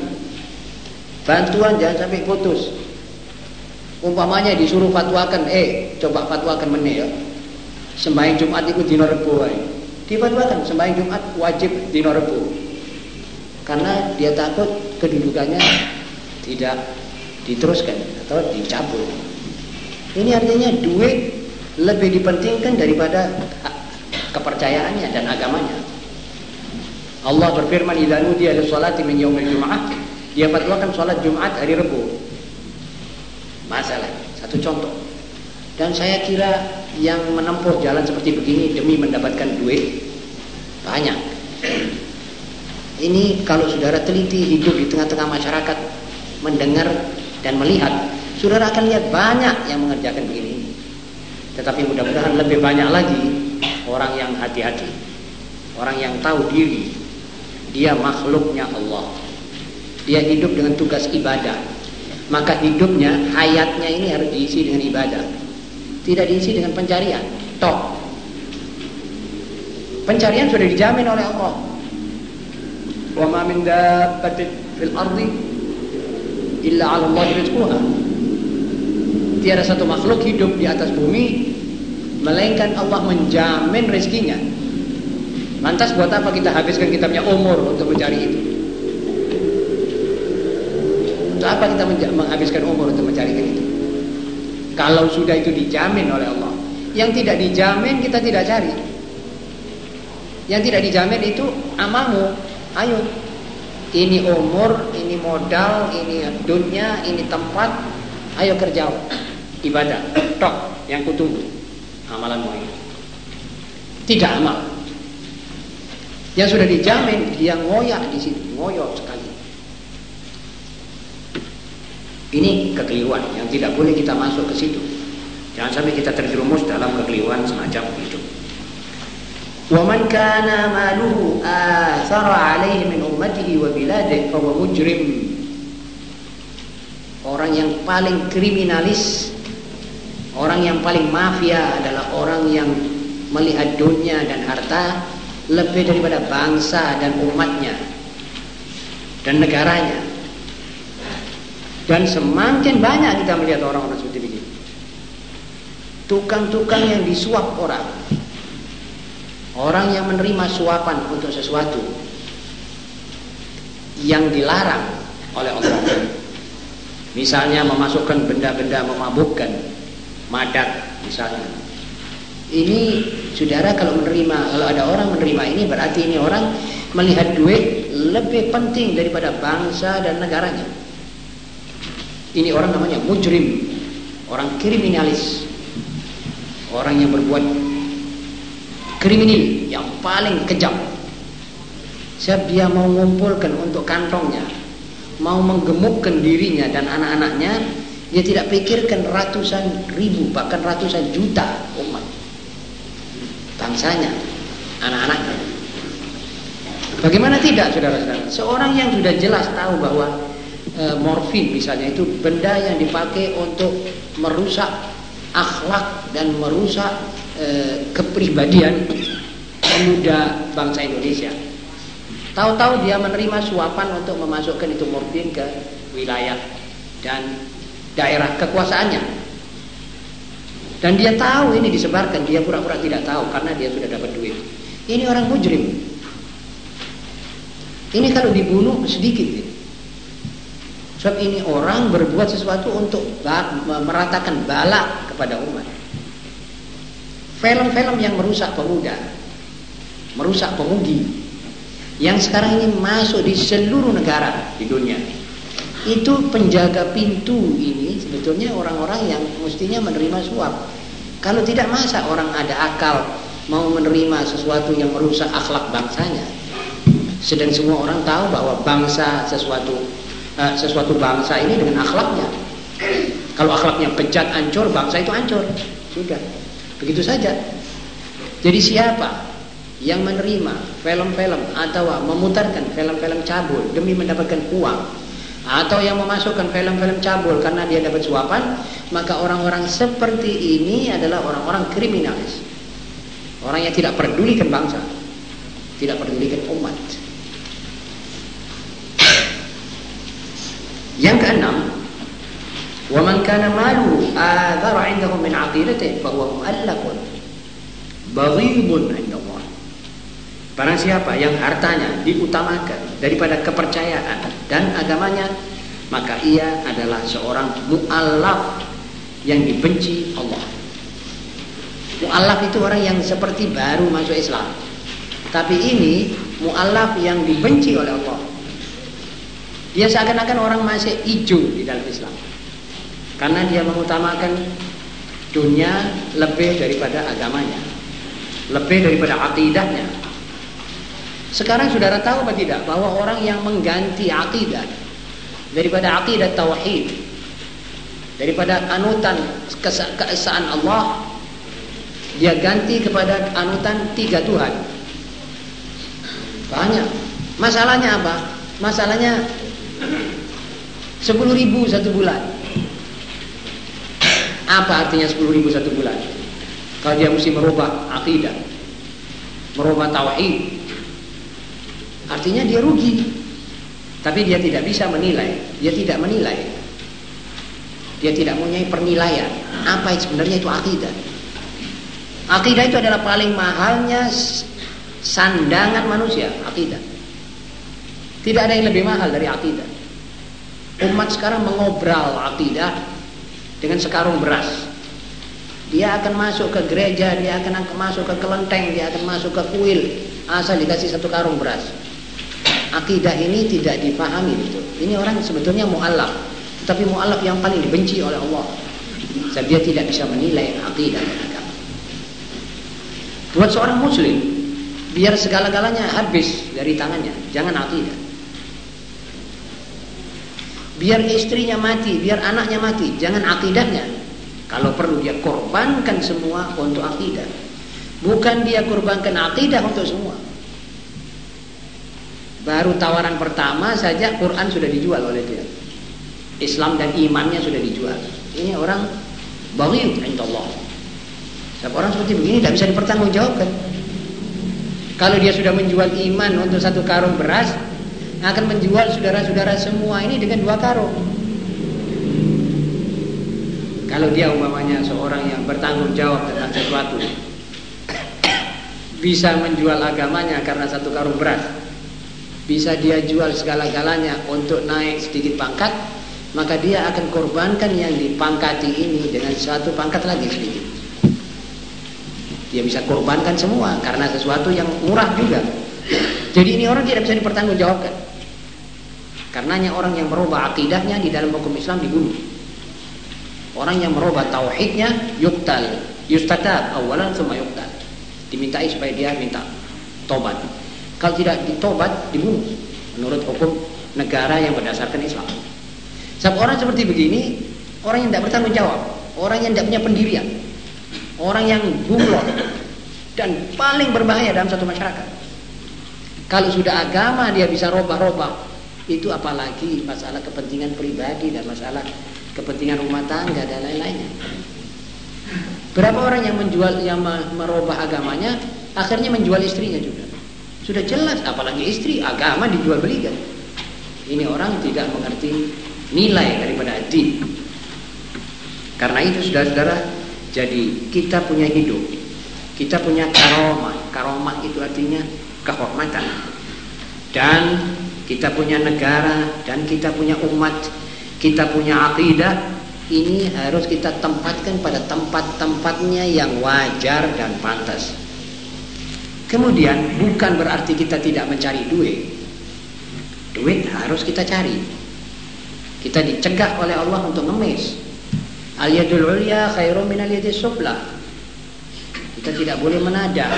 Bantuan jangan sampai putus. Umpamanya disuruh fatwakan, eh coba fatwakan meneh ya. Sembahyang Jumat itu dino rebo Difatwakan sembahyang Jumat wajib dino rebo karena dia takut kedudukannya tidak diteruskan atau dicabut. Ini artinya duit lebih dipentingkan daripada kepercayaannya dan agamanya. Allah berfirman, "Idza nudiya lis-salati min yaumil jum'ah", dia fatwakan salat Jumat hari Rabu. Masalah, satu contoh. Dan saya kira yang menempuh jalan seperti begini demi mendapatkan duit banyak. Ini kalau saudara teliti hidup di tengah-tengah masyarakat mendengar dan melihat, saudara akan lihat banyak yang mengerjakan begini. Tetapi mudah-mudahan lebih banyak lagi orang yang hati-hati, orang yang tahu diri. Dia makhluknya Allah. Dia hidup dengan tugas ibadah. Maka hidupnya, hayatnya ini harus diisi dengan ibadah. Tidak diisi dengan pencarian. Toh. Pencarian sudah dijamin oleh Allah. Wa ma min fil ardi illa 'ala Allah rizquha. Tiada satu makhluk hidup di atas bumi melainkan Allah menjamin rezekinya lantas buat apa kita habiskan kitabnya umur untuk mencari itu untuk apa kita menghabiskan umur untuk mencari itu kalau sudah itu dijamin oleh Allah yang tidak dijamin kita tidak cari yang tidak dijamin itu amalmu Ayo. Ini umur, ini modal, ini dunia, ini tempat. Ayo kerja. Ibadah. Tok yang kutunggu Amalanmu ini. Tidak amal. Yang sudah dijamin dia ngoyak di situ, ngoyok sekali. Ini kekeliruan yang tidak boleh kita masuk ke situ. Jangan sampai kita terjerumus dalam kekeliruan semacam itu. ومن كان ماله آثر عليه من أمته وبلاده فهو مجرم Orang yang paling kriminalis Orang yang paling mafia adalah orang yang melihat dunia dan harta Lebih daripada bangsa dan umatnya Dan negaranya Dan semakin banyak kita melihat orang-orang seperti ini Tukang-tukang yang disuap orang Orang yang menerima suapan untuk sesuatu yang dilarang oleh Allah. Misalnya memasukkan benda-benda memabukkan, madat misalnya. Ini saudara kalau menerima, kalau ada orang menerima ini berarti ini orang melihat duit lebih penting daripada bangsa dan negaranya. Ini orang namanya mujrim, orang kriminalis, orang yang berbuat kriminal yang paling kejam Siap dia mau mengumpulkan untuk kantongnya mau menggemukkan dirinya dan anak-anaknya dia tidak pikirkan ratusan ribu bahkan ratusan juta bangsanya anak-anaknya bagaimana tidak saudara-saudara seorang yang sudah jelas tahu bahwa e, morfin misalnya itu benda yang dipakai untuk merusak akhlak dan merusak Eh, kepribadian pemuda bangsa Indonesia. Tahu-tahu dia menerima suapan untuk memasukkan itu morfin ke wilayah dan daerah kekuasaannya. Dan dia tahu ini disebarkan, dia pura-pura tidak tahu karena dia sudah dapat duit. Ini orang mujrim. Ini kalau dibunuh sedikit. Sebab ini orang berbuat sesuatu untuk meratakan balak kepada umat. Film-film yang merusak pemuda, merusak pemudi, yang sekarang ini masuk di seluruh negara di dunia. Itu penjaga pintu ini sebetulnya orang-orang yang mestinya menerima suap. Kalau tidak masa orang ada akal mau menerima sesuatu yang merusak akhlak bangsanya. Sedang semua orang tahu bahwa bangsa sesuatu uh, sesuatu bangsa ini dengan akhlaknya. Kalau akhlaknya bejat, ancur, bangsa itu ancur. Sudah. Begitu saja. Jadi siapa yang menerima film-film atau memutarkan film-film cabul demi mendapatkan uang atau yang memasukkan film-film cabul karena dia dapat suapan, maka orang-orang seperti ini adalah orang-orang kriminalis. Orang yang tidak pedulikan bangsa, tidak pedulikan umat. Yang keenam, "Wa man kana malu adhara 'indahum min 'aqilatih fa huwa mu'allaqun baghidun 'inda Allah." Barang siapa yang hartanya diutamakan daripada kepercayaan dan agamanya, maka ia adalah seorang mu'allaf yang dibenci Allah. Mu'allaf itu orang yang seperti baru masuk Islam. Tapi ini mu'allaf yang dibenci oleh Allah. Dia seakan-akan orang masih hijau di dalam Islam karena dia mengutamakan dunia lebih daripada agamanya lebih daripada akidahnya sekarang saudara tahu atau tidak? Bahwa orang yang mengganti akidah daripada akidah tauhid daripada anutan keesaan Allah dia ganti kepada anutan tiga Tuhan. Banyak. Masalahnya apa? Masalahnya sepuluh ribu satu bulan. Apa artinya 10 ribu satu bulan? Kalau dia mesti merubah akidah, merubah tauhid, artinya dia rugi. Tapi dia tidak bisa menilai, dia tidak menilai. Dia tidak mempunyai penilaian. Apa yang sebenarnya itu akidah? Akidah itu adalah paling mahalnya sandangan manusia, akidah. Tidak ada yang lebih mahal dari akidah. Umat sekarang mengobral akidah dengan sekarung beras. Dia akan masuk ke gereja, dia akan masuk ke kelenteng, dia akan masuk ke kuil, asal dikasih satu karung beras. Akidah ini tidak dipahami itu. Ini orang sebetulnya mu'alaf, tapi mu'alaf yang paling dibenci oleh Allah. Sebab dia tidak bisa menilai akidah dan agama. Buat seorang muslim, biar segala-galanya habis dari tangannya, jangan akidah. Biar istrinya mati, biar anaknya mati, jangan akidahnya. Kalau perlu dia korbankan semua untuk akidah. Bukan dia kurbankan akidah untuk semua. Baru tawaran pertama saja Quran sudah dijual oleh dia. Islam dan imannya sudah dijual. Ini orang baghid inda Allah. Sebab orang seperti begini tidak bisa dipertanggungjawabkan. Kalau dia sudah menjual iman untuk satu karung beras, akan menjual saudara-saudara semua ini dengan dua karung. Kalau dia umpamanya seorang yang bertanggung jawab tentang sesuatu, *coughs* bisa menjual agamanya karena satu karung beras bisa dia jual segala-galanya untuk naik sedikit pangkat maka dia akan korbankan yang dipangkati ini dengan satu pangkat lagi sedikit. Dia bisa korbankan semua karena sesuatu yang murah juga. Jadi ini orang tidak bisa dipertanggungjawabkan. Karenanya orang yang merubah akidahnya di dalam hukum Islam dibunuh. Orang yang merubah tauhidnya yuktal yustatab awalan semua yuktal dimintai supaya dia minta tobat. Kalau tidak ditobat, dibunuh menurut hukum negara yang berdasarkan Islam. Sebab orang seperti begini, orang yang tidak bertanggung jawab, orang yang tidak punya pendirian, orang yang gumlot dan paling berbahaya dalam satu masyarakat. Kalau sudah agama dia bisa robah-robah, itu apalagi masalah kepentingan pribadi dan masalah kepentingan rumah tangga dan lain-lainnya. Berapa orang yang menjual yang merubah agamanya akhirnya menjual istrinya juga. Sudah jelas apalagi istri agama dijual belikan. Ini orang tidak mengerti nilai daripada din. Karena itu saudara-saudara, jadi kita punya hidup. Kita punya karomah. Karomah itu artinya kehormatan. Dan kita punya negara dan kita punya umat, kita punya akidah ini harus kita tempatkan pada tempat-tempatnya yang wajar dan pantas. Kemudian bukan berarti kita tidak mencari duit. Duit harus kita cari. Kita dicegah oleh Allah untuk ngemis. Al yadul ulya khairum min al yadis Kita tidak boleh menada.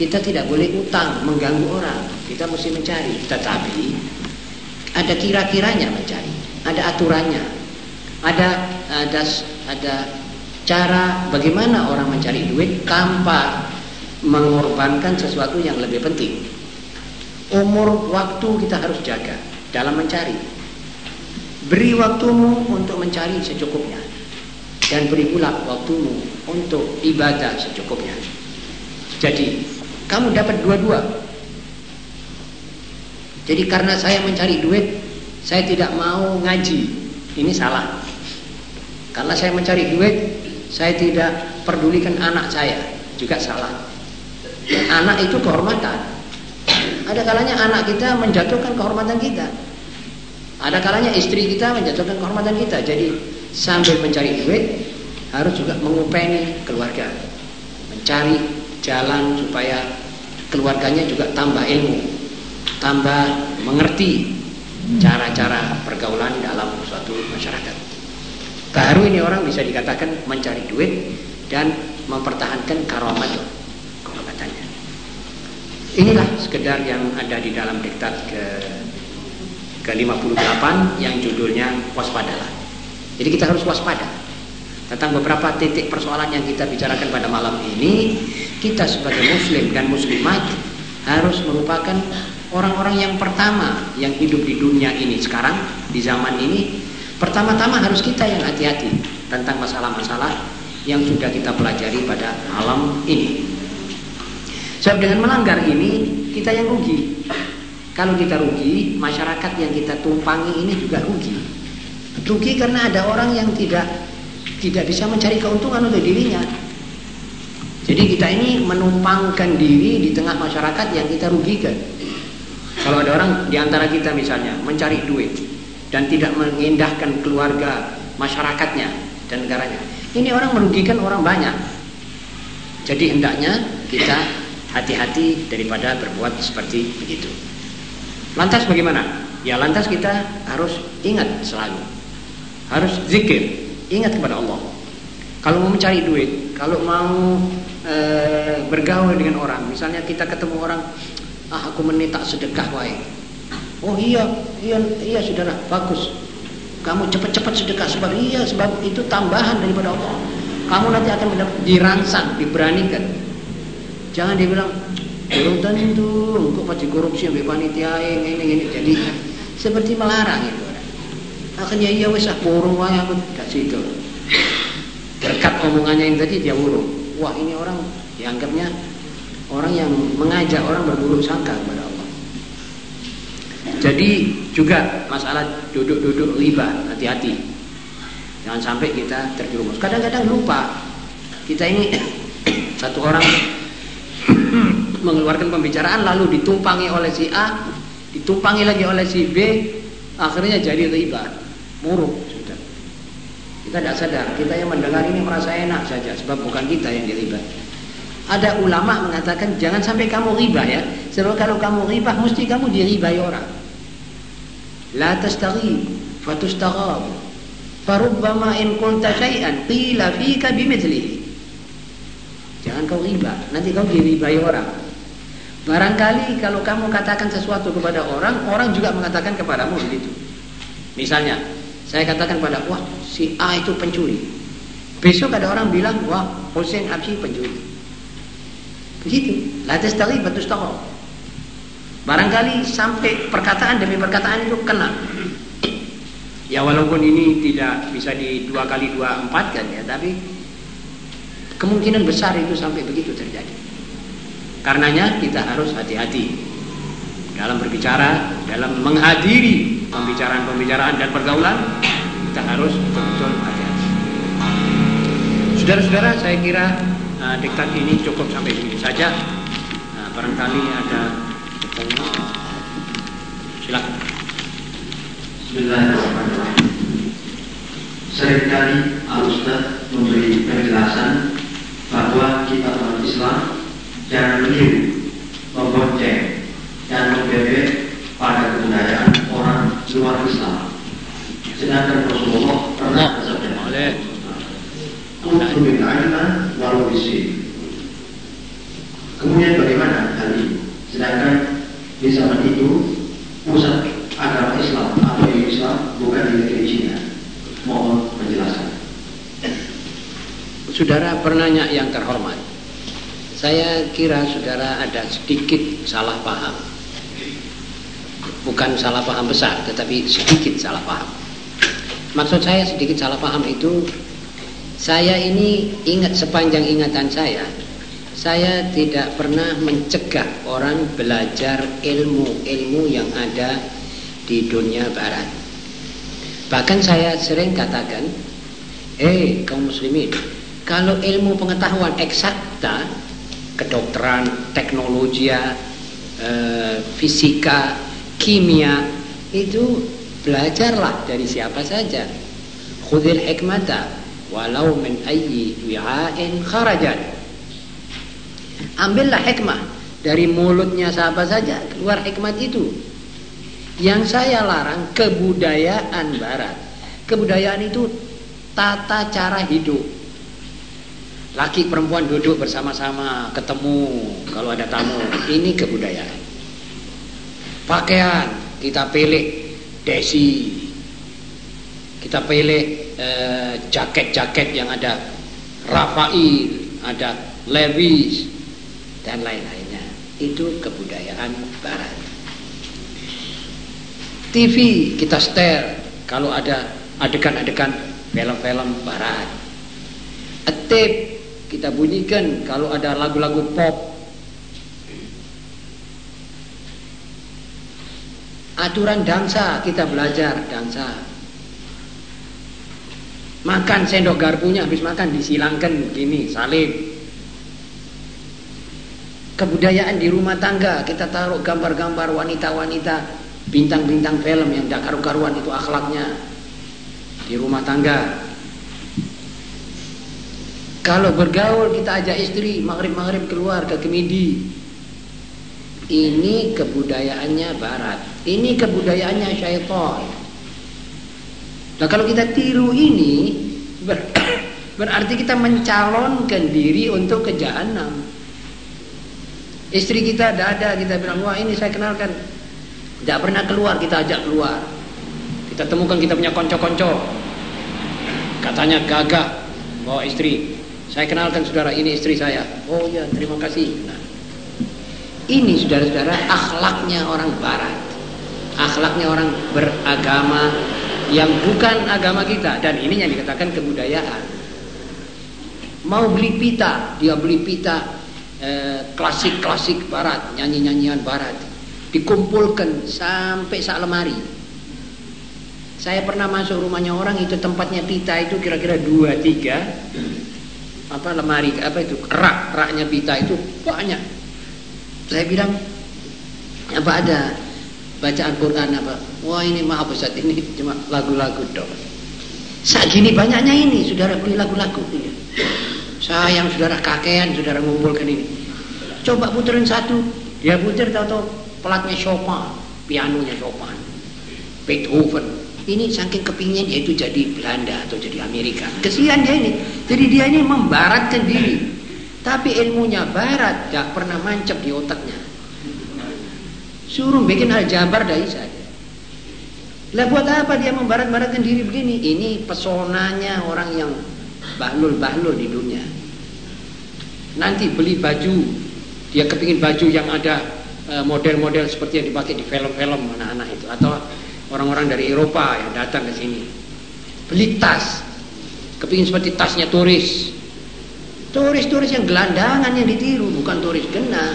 Kita tidak boleh utang mengganggu orang. Kita mesti mencari. Tetapi ada kira-kiranya mencari. Ada aturannya ada ada ada cara bagaimana orang mencari duit tanpa mengorbankan sesuatu yang lebih penting. Umur waktu kita harus jaga dalam mencari. Beri waktumu untuk mencari secukupnya dan beri pula waktumu untuk ibadah secukupnya. Jadi kamu dapat dua-dua. Jadi karena saya mencari duit, saya tidak mau ngaji. Ini salah. Karena saya mencari duit, saya tidak pedulikan anak saya, juga salah. Anak itu kehormatan. Ada kalanya anak kita menjatuhkan kehormatan kita. Ada kalanya istri kita menjatuhkan kehormatan kita. Jadi sambil mencari duit harus juga mengupeni keluarga. Mencari jalan supaya keluarganya juga tambah ilmu, tambah mengerti cara-cara pergaulan dalam suatu masyarakat. Baru ini orang bisa dikatakan mencari duit dan mempertahankan karomat kehormatannya. Inilah sekedar yang ada di dalam diktat ke ke-58 yang judulnya waspadalah. Jadi kita harus waspada tentang beberapa titik persoalan yang kita bicarakan pada malam ini. Kita sebagai muslim dan muslimat harus merupakan orang-orang yang pertama yang hidup di dunia ini sekarang di zaman ini Pertama-tama harus kita yang hati-hati tentang masalah-masalah yang sudah kita pelajari pada alam ini. Sebab dengan melanggar ini kita yang rugi. Kalau kita rugi, masyarakat yang kita tumpangi ini juga rugi. Rugi karena ada orang yang tidak tidak bisa mencari keuntungan untuk dirinya. Jadi kita ini menumpangkan diri di tengah masyarakat yang kita rugikan. Kalau ada orang di antara kita misalnya mencari duit, dan tidak mengindahkan keluarga masyarakatnya dan negaranya. Ini orang merugikan orang banyak. Jadi hendaknya kita hati-hati daripada berbuat seperti begitu. Lantas bagaimana? Ya lantas kita harus ingat selalu. Harus zikir, ingat kepada Allah. Kalau mau mencari duit, kalau mau e, bergaul dengan orang, misalnya kita ketemu orang, ah aku menita sedekah wae Oh iya, iya, iya saudara, bagus. Kamu cepat-cepat sedekah sebab iya sebab itu tambahan daripada Allah. Kamu nanti akan dirangsang, diberanikan. Jangan dia bilang, belum tentu, kok pasti korupsi sampai panitia ini, ini, Jadi seperti melarang itu. Akhirnya iya wes ah burung wae aku gak situ. Berkat omongannya yang tadi dia burung. Wah ini orang dianggapnya orang yang mengajak orang berburuk sangka kepada Allah. Jadi juga masalah duduk-duduk riba, hati-hati. Jangan sampai kita terjerumus. Kadang-kadang lupa kita ini *coughs* satu orang mengeluarkan pembicaraan lalu ditumpangi oleh si A, ditumpangi lagi oleh si B, akhirnya jadi riba, muruk sudah. Kita tidak sadar, kita yang mendengar ini merasa enak saja sebab bukan kita yang diriba. Ada ulama mengatakan jangan sampai kamu riba ya. Sebab kalau kamu riba mesti kamu diribai orang. La tastaghib fatustaghab. Farubbama in qulta syai'an qila fika bimithlihi. Jangan kau riba, nanti kau diribai orang. Barangkali kalau kamu katakan sesuatu kepada orang, orang juga mengatakan kepadamu begitu. Misalnya, saya katakan pada, wah si A itu pencuri. Besok ada orang bilang, wah Hussein Absi pencuri. Begitu. La tastaghi batustagha. Barangkali sampai perkataan demi perkataan itu kena. Ya walaupun ini tidak bisa di dua kali dua empat kan ya, tapi Kemungkinan besar itu sampai begitu terjadi. Karenanya kita harus hati-hati dalam berbicara, dalam menghadiri pembicaraan-pembicaraan dan pergaulan, kita harus betul-betul hati-hati. Saudara-saudara, saya kira uh, diktat ini cukup sampai sini saja. Nah, barangkali ada pertanyaan. Silakan. Bismillahirrahmanirrahim. Seringkali Al Ustaz memberi penjelasan bahwa kita umat Islam jangan meniru, membonceng, dan membebek pada kebudayaan orang luar Islam. Sedangkan Rasulullah pernah bersabda, "Kuntu min ilman walau bisi." Kemudian bagaimana hal ini? Sedangkan di zaman itu pusat agama Islam atau Islam bukan di negeri Cina. Mohon penjelasan. Saudara pernanya yang terhormat, saya kira saudara ada sedikit salah paham. Bukan salah paham besar, tetapi sedikit salah paham. Maksud saya sedikit salah paham itu, saya ini ingat sepanjang ingatan saya, saya tidak pernah mencegah orang belajar ilmu-ilmu yang ada di dunia barat. Bahkan saya sering katakan, eh kaum muslimin, kalau ilmu pengetahuan eksakta, kedokteran, teknologi, eh, fisika, kimia, itu belajarlah dari siapa saja. Khudil hikmata walau min ayyi wi'ain kharajat. Ambillah hikmah dari mulutnya siapa saja keluar hikmat itu. Yang saya larang kebudayaan barat. Kebudayaan itu tata cara hidup Laki perempuan duduk bersama-sama, ketemu kalau ada tamu. Ini kebudayaan. Pakaian kita pilih desi. Kita pilih eh, jaket-jaket eh, yang ada Rafael, ada Levi's dan lain-lainnya. Itu kebudayaan barat. TV kita setel kalau ada adegan-adegan film-film barat. Tape kita bunyikan kalau ada lagu-lagu pop. Aturan dansa kita belajar dansa. Makan sendok garpunya habis makan disilangkan gini salib. Kebudayaan di rumah tangga kita taruh gambar-gambar wanita-wanita bintang-bintang film yang tidak karu-karuan itu akhlaknya. Di rumah tangga kalau bergaul kita ajak istri maghrib-maghrib keluar ke kemidi. Ini kebudayaannya barat. Ini kebudayaannya syaitan. Nah kalau kita tiru ini ber *coughs* berarti kita mencalonkan diri untuk ke jahanam. Istri kita ada ada kita bilang wah ini saya kenalkan. Tidak pernah keluar kita ajak keluar. Kita temukan kita punya konco-konco. Katanya gagah bawa istri saya kenalkan saudara ini istri saya. Oh ya terima kasih. Nah, Ini saudara-saudara akhlaknya orang barat. Akhlaknya orang beragama yang bukan agama kita dan ini yang dikatakan kebudayaan. Mau beli pita, dia beli pita eh, klasik-klasik eh, barat, nyanyi-nyanyian barat. Dikumpulkan sampai sak lemari. Saya pernah masuk rumahnya orang itu tempatnya pita itu kira-kira dua tiga apa lemari apa itu rak raknya pita itu banyak. Saya bilang apa ada bacaan Quran apa? Wah ini maaf Ustaz ini cuma lagu-lagu dong. Saat gini banyaknya ini saudara beli lagu-lagu. Ini sayang saudara kakean saudara ngumpulkan ini. Coba puterin satu. Dia puter tahu-tahu pelatnya Chopin pianonya Chopin. Beethoven ini saking kepingin yaitu jadi Belanda atau jadi Amerika. Kesian dia ini. Jadi dia ini membaratkan diri tapi ilmunya barat gak pernah mancap di otaknya. Suruh bikin aljabar dari saja lah buat apa dia membarat-baratkan diri begini? Ini pesonanya orang yang bahlul-bahlul di dunia. Nanti beli baju. Dia kepingin baju yang ada eh, model-model seperti yang dipakai di film-film anak-anak itu. Atau orang-orang dari Eropa yang datang ke sini. Beli tas. Kepingin seperti tasnya turis. Turis-turis yang gelandangan yang ditiru bukan turis kena.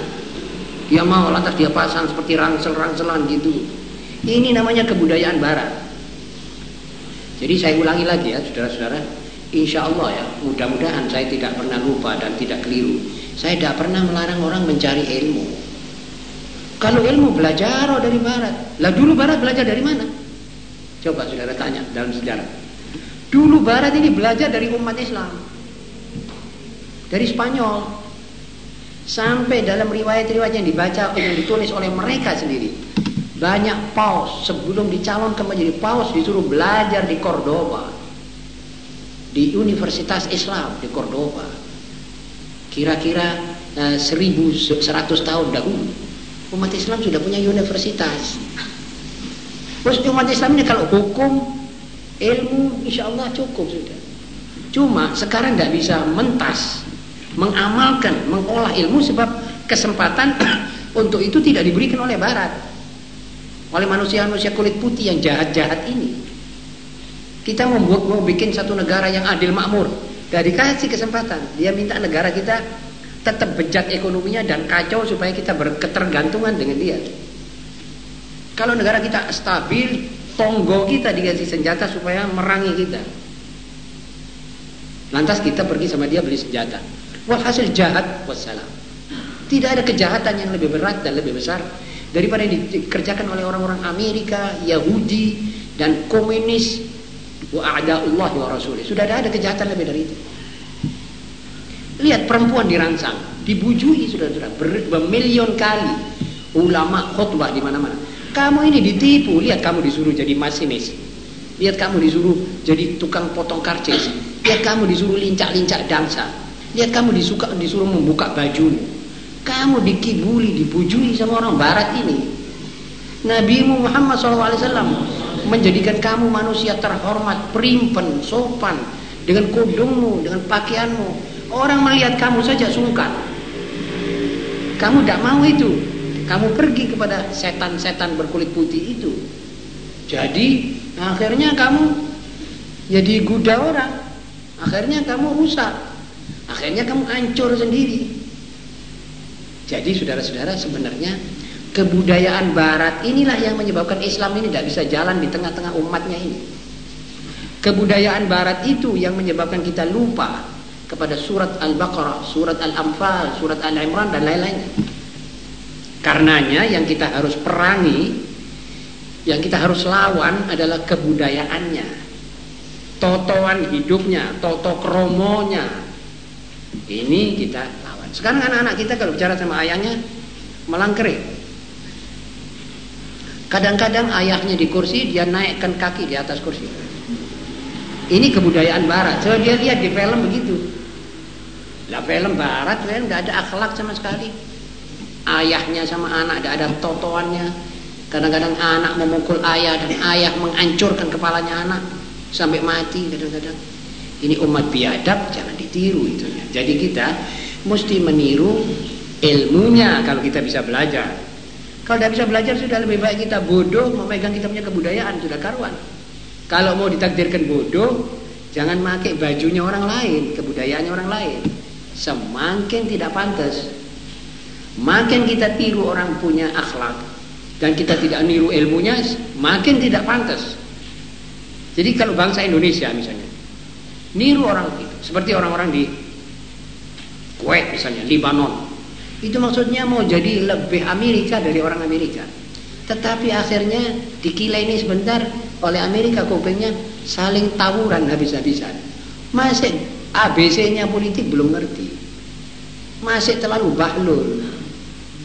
Dia mau lantas dia pasang seperti rangsel-rangselan gitu. Ini namanya kebudayaan barat. Jadi saya ulangi lagi ya saudara-saudara. Insya Allah ya mudah-mudahan saya tidak pernah lupa dan tidak keliru. Saya tidak pernah melarang orang mencari ilmu kalau ilmu belajar oh dari barat. Lah dulu barat belajar dari mana? Coba saudara tanya dalam sejarah. Dulu barat ini belajar dari umat Islam. Dari Spanyol. Sampai dalam riwayat-riwayat yang dibaca yang ditulis oleh mereka sendiri. Banyak paus sebelum dicalonkan menjadi paus disuruh belajar di Cordoba. Di Universitas Islam di Cordoba. Kira-kira eh, 1100 tahun dahulu umat Islam sudah punya universitas. Terus umat Islam ini kalau hukum ilmu insya Allah cukup sudah. Cuma sekarang tidak bisa mentas mengamalkan mengolah ilmu sebab kesempatan *coughs* untuk itu tidak diberikan oleh barat. Oleh manusia-manusia kulit putih yang jahat-jahat ini. Kita membuat mau bikin satu negara yang adil makmur. Gak dikasih kesempatan. Dia minta negara kita tetap bejat ekonominya dan kacau supaya kita berketergantungan dengan dia. Kalau negara kita stabil, tonggo kita dikasih senjata supaya merangi kita. Lantas kita pergi sama dia beli senjata. Walhasil jahat wassalam. Tidak ada kejahatan yang lebih berat dan lebih besar daripada yang dikerjakan oleh orang-orang Amerika, Yahudi dan komunis wa a'da'ullah wa rasulih. Sudah ada kejahatan lebih dari itu. Lihat perempuan dirangsang, dibujui sudah-sudah bermilion kali. Ulama khutbah di mana-mana. Kamu ini ditipu, lihat kamu disuruh jadi masinis. Lihat kamu disuruh jadi tukang potong karcis. Lihat kamu disuruh lincak-lincak dansa. Lihat kamu disuka, disuruh membuka baju. Kamu dikibuli, dibujui sama orang barat ini. Nabi Muhammad SAW menjadikan kamu manusia terhormat, primpen, sopan, dengan kudungmu, dengan pakaianmu, Orang melihat kamu saja sungkan. Kamu tidak mau itu. Kamu pergi kepada setan-setan berkulit putih itu. Jadi akhirnya kamu jadi guda orang. Akhirnya kamu rusak. Akhirnya kamu hancur sendiri. Jadi saudara-saudara sebenarnya kebudayaan barat inilah yang menyebabkan Islam ini tidak bisa jalan di tengah-tengah umatnya ini. Kebudayaan barat itu yang menyebabkan kita lupa kepada surat Al-Baqarah, surat Al-Anfal, surat Al-Imran dan lain-lainnya. Karenanya yang kita harus perangi, yang kita harus lawan adalah kebudayaannya. Totoan hidupnya, toto kromonya. Ini kita lawan. Sekarang anak-anak kita kalau bicara sama ayahnya melangkering. Kadang-kadang ayahnya di kursi, dia naikkan kaki di atas kursi. Ini kebudayaan barat. Coba dia lihat di film begitu. Lah film barat kan nggak ada akhlak sama sekali. Ayahnya sama anak tidak ada totoannya. Kadang-kadang anak memukul ayah dan ayah menghancurkan kepalanya anak sampai mati kadang-kadang. Ini umat biadab jangan ditiru itunya. Jadi kita mesti meniru ilmunya kalau kita bisa belajar. Kalau tidak bisa belajar sudah lebih baik kita bodoh memegang kita punya kebudayaan sudah karuan. Kalau mau ditakdirkan bodoh, jangan pakai bajunya orang lain, kebudayaannya orang lain. Semakin tidak pantas, makin kita tiru orang punya akhlak dan kita tidak niru ilmunya, makin tidak pantas. Jadi kalau bangsa Indonesia misalnya, niru orang itu, seperti orang-orang di Kuwait misalnya, Libanon, itu maksudnya mau jadi lebih Amerika dari orang Amerika. Tetapi akhirnya dikilai ini sebentar oleh Amerika kupingnya saling tawuran habis-habisan. Masih ABC-nya politik belum ngerti. Masih terlalu bahlul.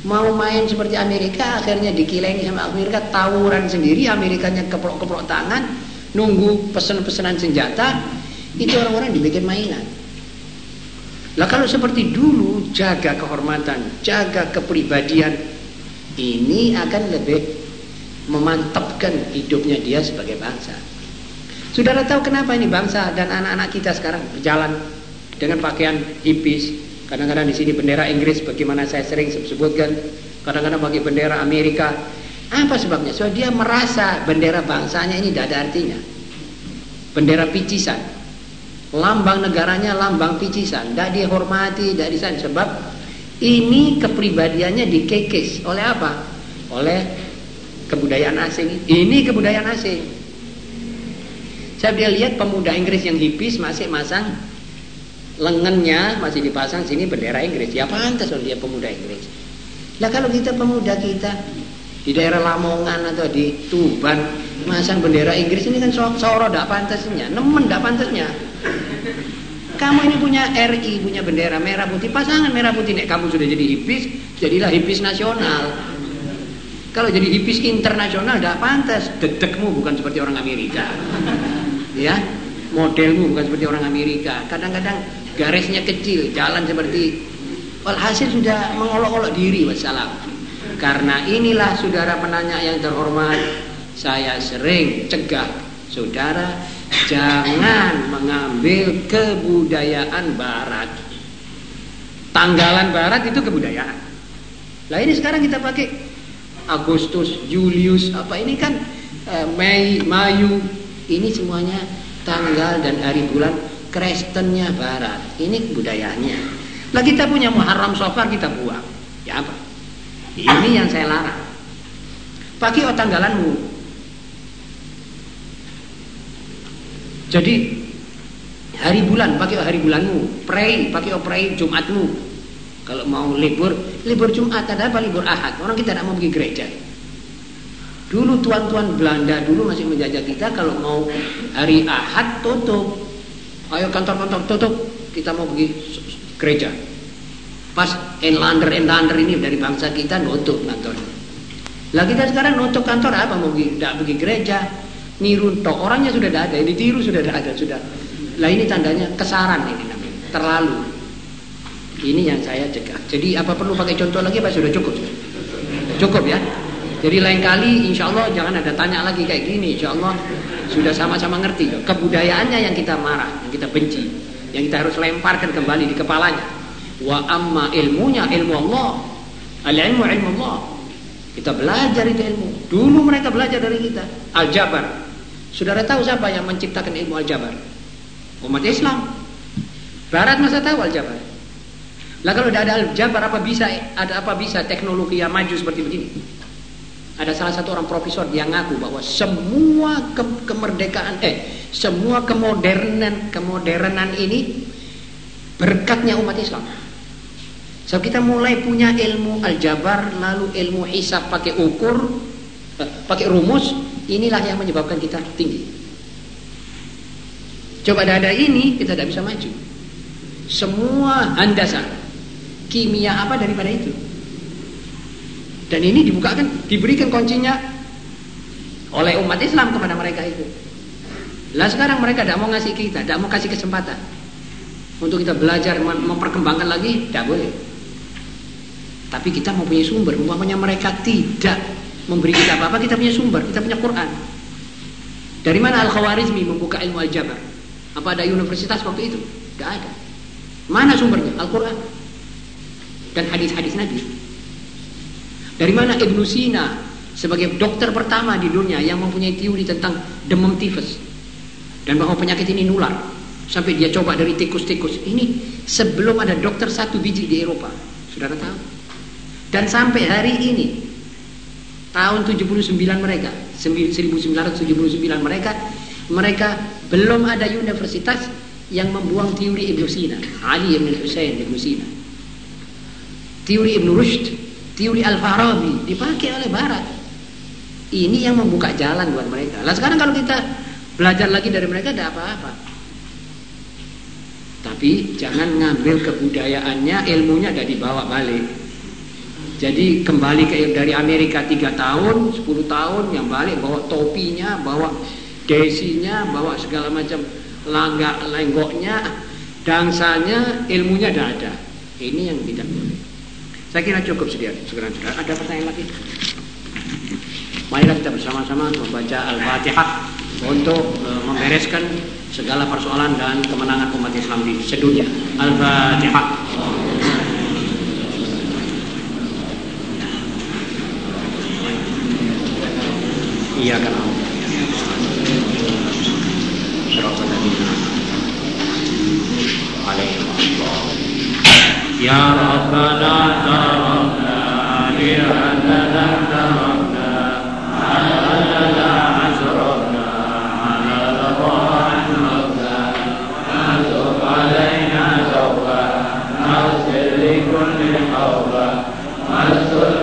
Mau main seperti Amerika akhirnya dikilai ini sama Amerika tawuran sendiri Amerikanya keprok-keprok tangan nunggu pesan-pesanan senjata itu orang-orang dibikin mainan Lah kalau seperti dulu jaga kehormatan, jaga kepribadian, ini akan lebih memantapkan hidupnya dia sebagai bangsa. Saudara tahu kenapa ini bangsa dan anak-anak kita sekarang berjalan dengan pakaian hipis, kadang-kadang di sini bendera Inggris bagaimana saya sering sebutkan, kadang-kadang pakai bendera Amerika. Apa sebabnya? Soal dia merasa bendera bangsanya ini tidak ada artinya. Bendera picisan lambang negaranya lambang picisan tidak dihormati tidak disayang sebab ini kepribadiannya dikekes oleh apa oleh kebudayaan asing. Ini kebudayaan asing. Saya dia lihat pemuda Inggris yang hipis masih masang lengannya masih dipasang sini bendera Inggris. Ya pantas dia pemuda Inggris. Lah kalau kita pemuda kita di daerah Lamongan atau di Tuban masang bendera Inggris ini kan soro tidak pantasnya nemen tidak pantasnya. Kamu ini punya RI, punya bendera merah putih, pasangan merah putih. Nek kamu sudah jadi hipis, jadilah hipis nasional. Kalau jadi hipis internasional, tidak pantas. Dedekmu bukan seperti orang Amerika. Ya, modelmu bukan seperti orang Amerika. Kadang-kadang garisnya kecil, jalan seperti walhasil sudah mengolok-olok diri wassalam. Karena inilah saudara penanya yang terhormat, saya sering cegah saudara Jangan mengambil kebudayaan barat. Tanggalan barat itu kebudayaan. Lah ini sekarang kita pakai Agustus, Julius, apa ini kan eh, Mei, Mayu, ini semuanya tanggal dan hari bulan Kristennya barat. Ini kebudayaannya. Lah kita punya Muharram Sofar kita buang. Ya apa? Ini yang saya larang. Pakai tanggalanmu, Jadi hari bulan pakai hari bulanmu, pray pakai pray Jumatmu. Kalau mau libur, libur Jumat ada apa libur Ahad. Orang kita tidak mau pergi gereja. Dulu tuan-tuan Belanda dulu masih menjajah kita kalau mau hari Ahad tutup. Ayo kantor-kantor tutup, kita mau pergi gereja. Pas Enlander Enlander ini dari bangsa kita nutup kantor. Lah kita sekarang nutup kantor apa mau pergi? Tidak pergi gereja, niru tok orangnya sudah ada yang ditiru sudah ada sudah lah ini tandanya kesaran ini terlalu ini yang saya cegah. Jadi apa perlu pakai contoh lagi apa sudah cukup. Cukup ya? Jadi lain kali insya Allah jangan ada tanya lagi kayak gini. Insya Allah sudah sama-sama ngerti. Kebudayaannya yang kita marah yang kita benci yang kita harus lemparkan kembali di kepalanya. Wa amma ilmunya ilmu Allah. Al ilmu ilmu Allah. Kita belajar itu ilmu. Dulu mereka belajar dari kita. Al-jabar. Saudara tahu siapa yang menciptakan ilmu aljabar? Umat Islam. Barat masa tahu aljabar. Lah kalau tidak ada aljabar apa bisa ada apa bisa teknologi yang maju seperti begini? Ada salah satu orang profesor yang ngaku bahwa semua ke kemerdekaan eh semua kemodernan kemodernan ini berkatnya umat Islam. So kita mulai punya ilmu aljabar lalu ilmu hisab pakai ukur eh, pakai rumus Inilah yang menyebabkan kita tinggi. Coba ada ini, kita tidak bisa maju. Semua handasan, kimia apa daripada itu. Dan ini dibukakan, diberikan kuncinya oleh umat Islam kepada mereka itu. Lah sekarang mereka tidak mau ngasih kita, tidak mau kasih kesempatan untuk kita belajar memperkembangkan lagi, tidak boleh. Tapi kita mau punya sumber, umpamanya mereka tidak memberi kita apa-apa, kita punya sumber, kita punya Quran. Dari mana Al-Khawarizmi membuka ilmu aljabar? Apa ada universitas waktu itu? Tidak ada. Mana sumbernya? Al-Quran. Dan hadis-hadis Nabi. Dari mana Ibnu Sina sebagai dokter pertama di dunia yang mempunyai teori tentang demam tifus dan bahwa penyakit ini nular sampai dia coba dari tikus-tikus ini sebelum ada dokter satu biji di Eropa. Saudara tahu? Dan sampai hari ini tahun 79 mereka 1979 mereka mereka belum ada universitas yang membuang teori Ibnu Sina. Ali Ibn Husain Ibnu Sina teori Ibnu Rushd teori Al-Farabi dipakai oleh Barat ini yang membuka jalan buat mereka. Lah sekarang kalau kita belajar lagi dari mereka tidak apa-apa. Tapi jangan ngambil kebudayaannya, ilmunya tidak dibawa balik. Jadi kembali ke dari Amerika 3 tahun, 10 tahun yang balik bawa topinya, bawa desinya, bawa segala macam langgak lenggoknya, dangsanya, ilmunya tidak ada. Ini yang tidak boleh. Saya kira cukup sekian. Sudah ada pertanyaan lagi? Marilah kita bersama-sama membaca Al-Fatihah untuk uh, membereskan segala persoalan dan kemenangan umat Islam di sedunia. Al-Fatihah. Iya kan يا ربنا تركنا آلهتنا تركنا عملنا أشركنا على الله أشركنا فتب علينا توبة أغفر لكل قوة واستر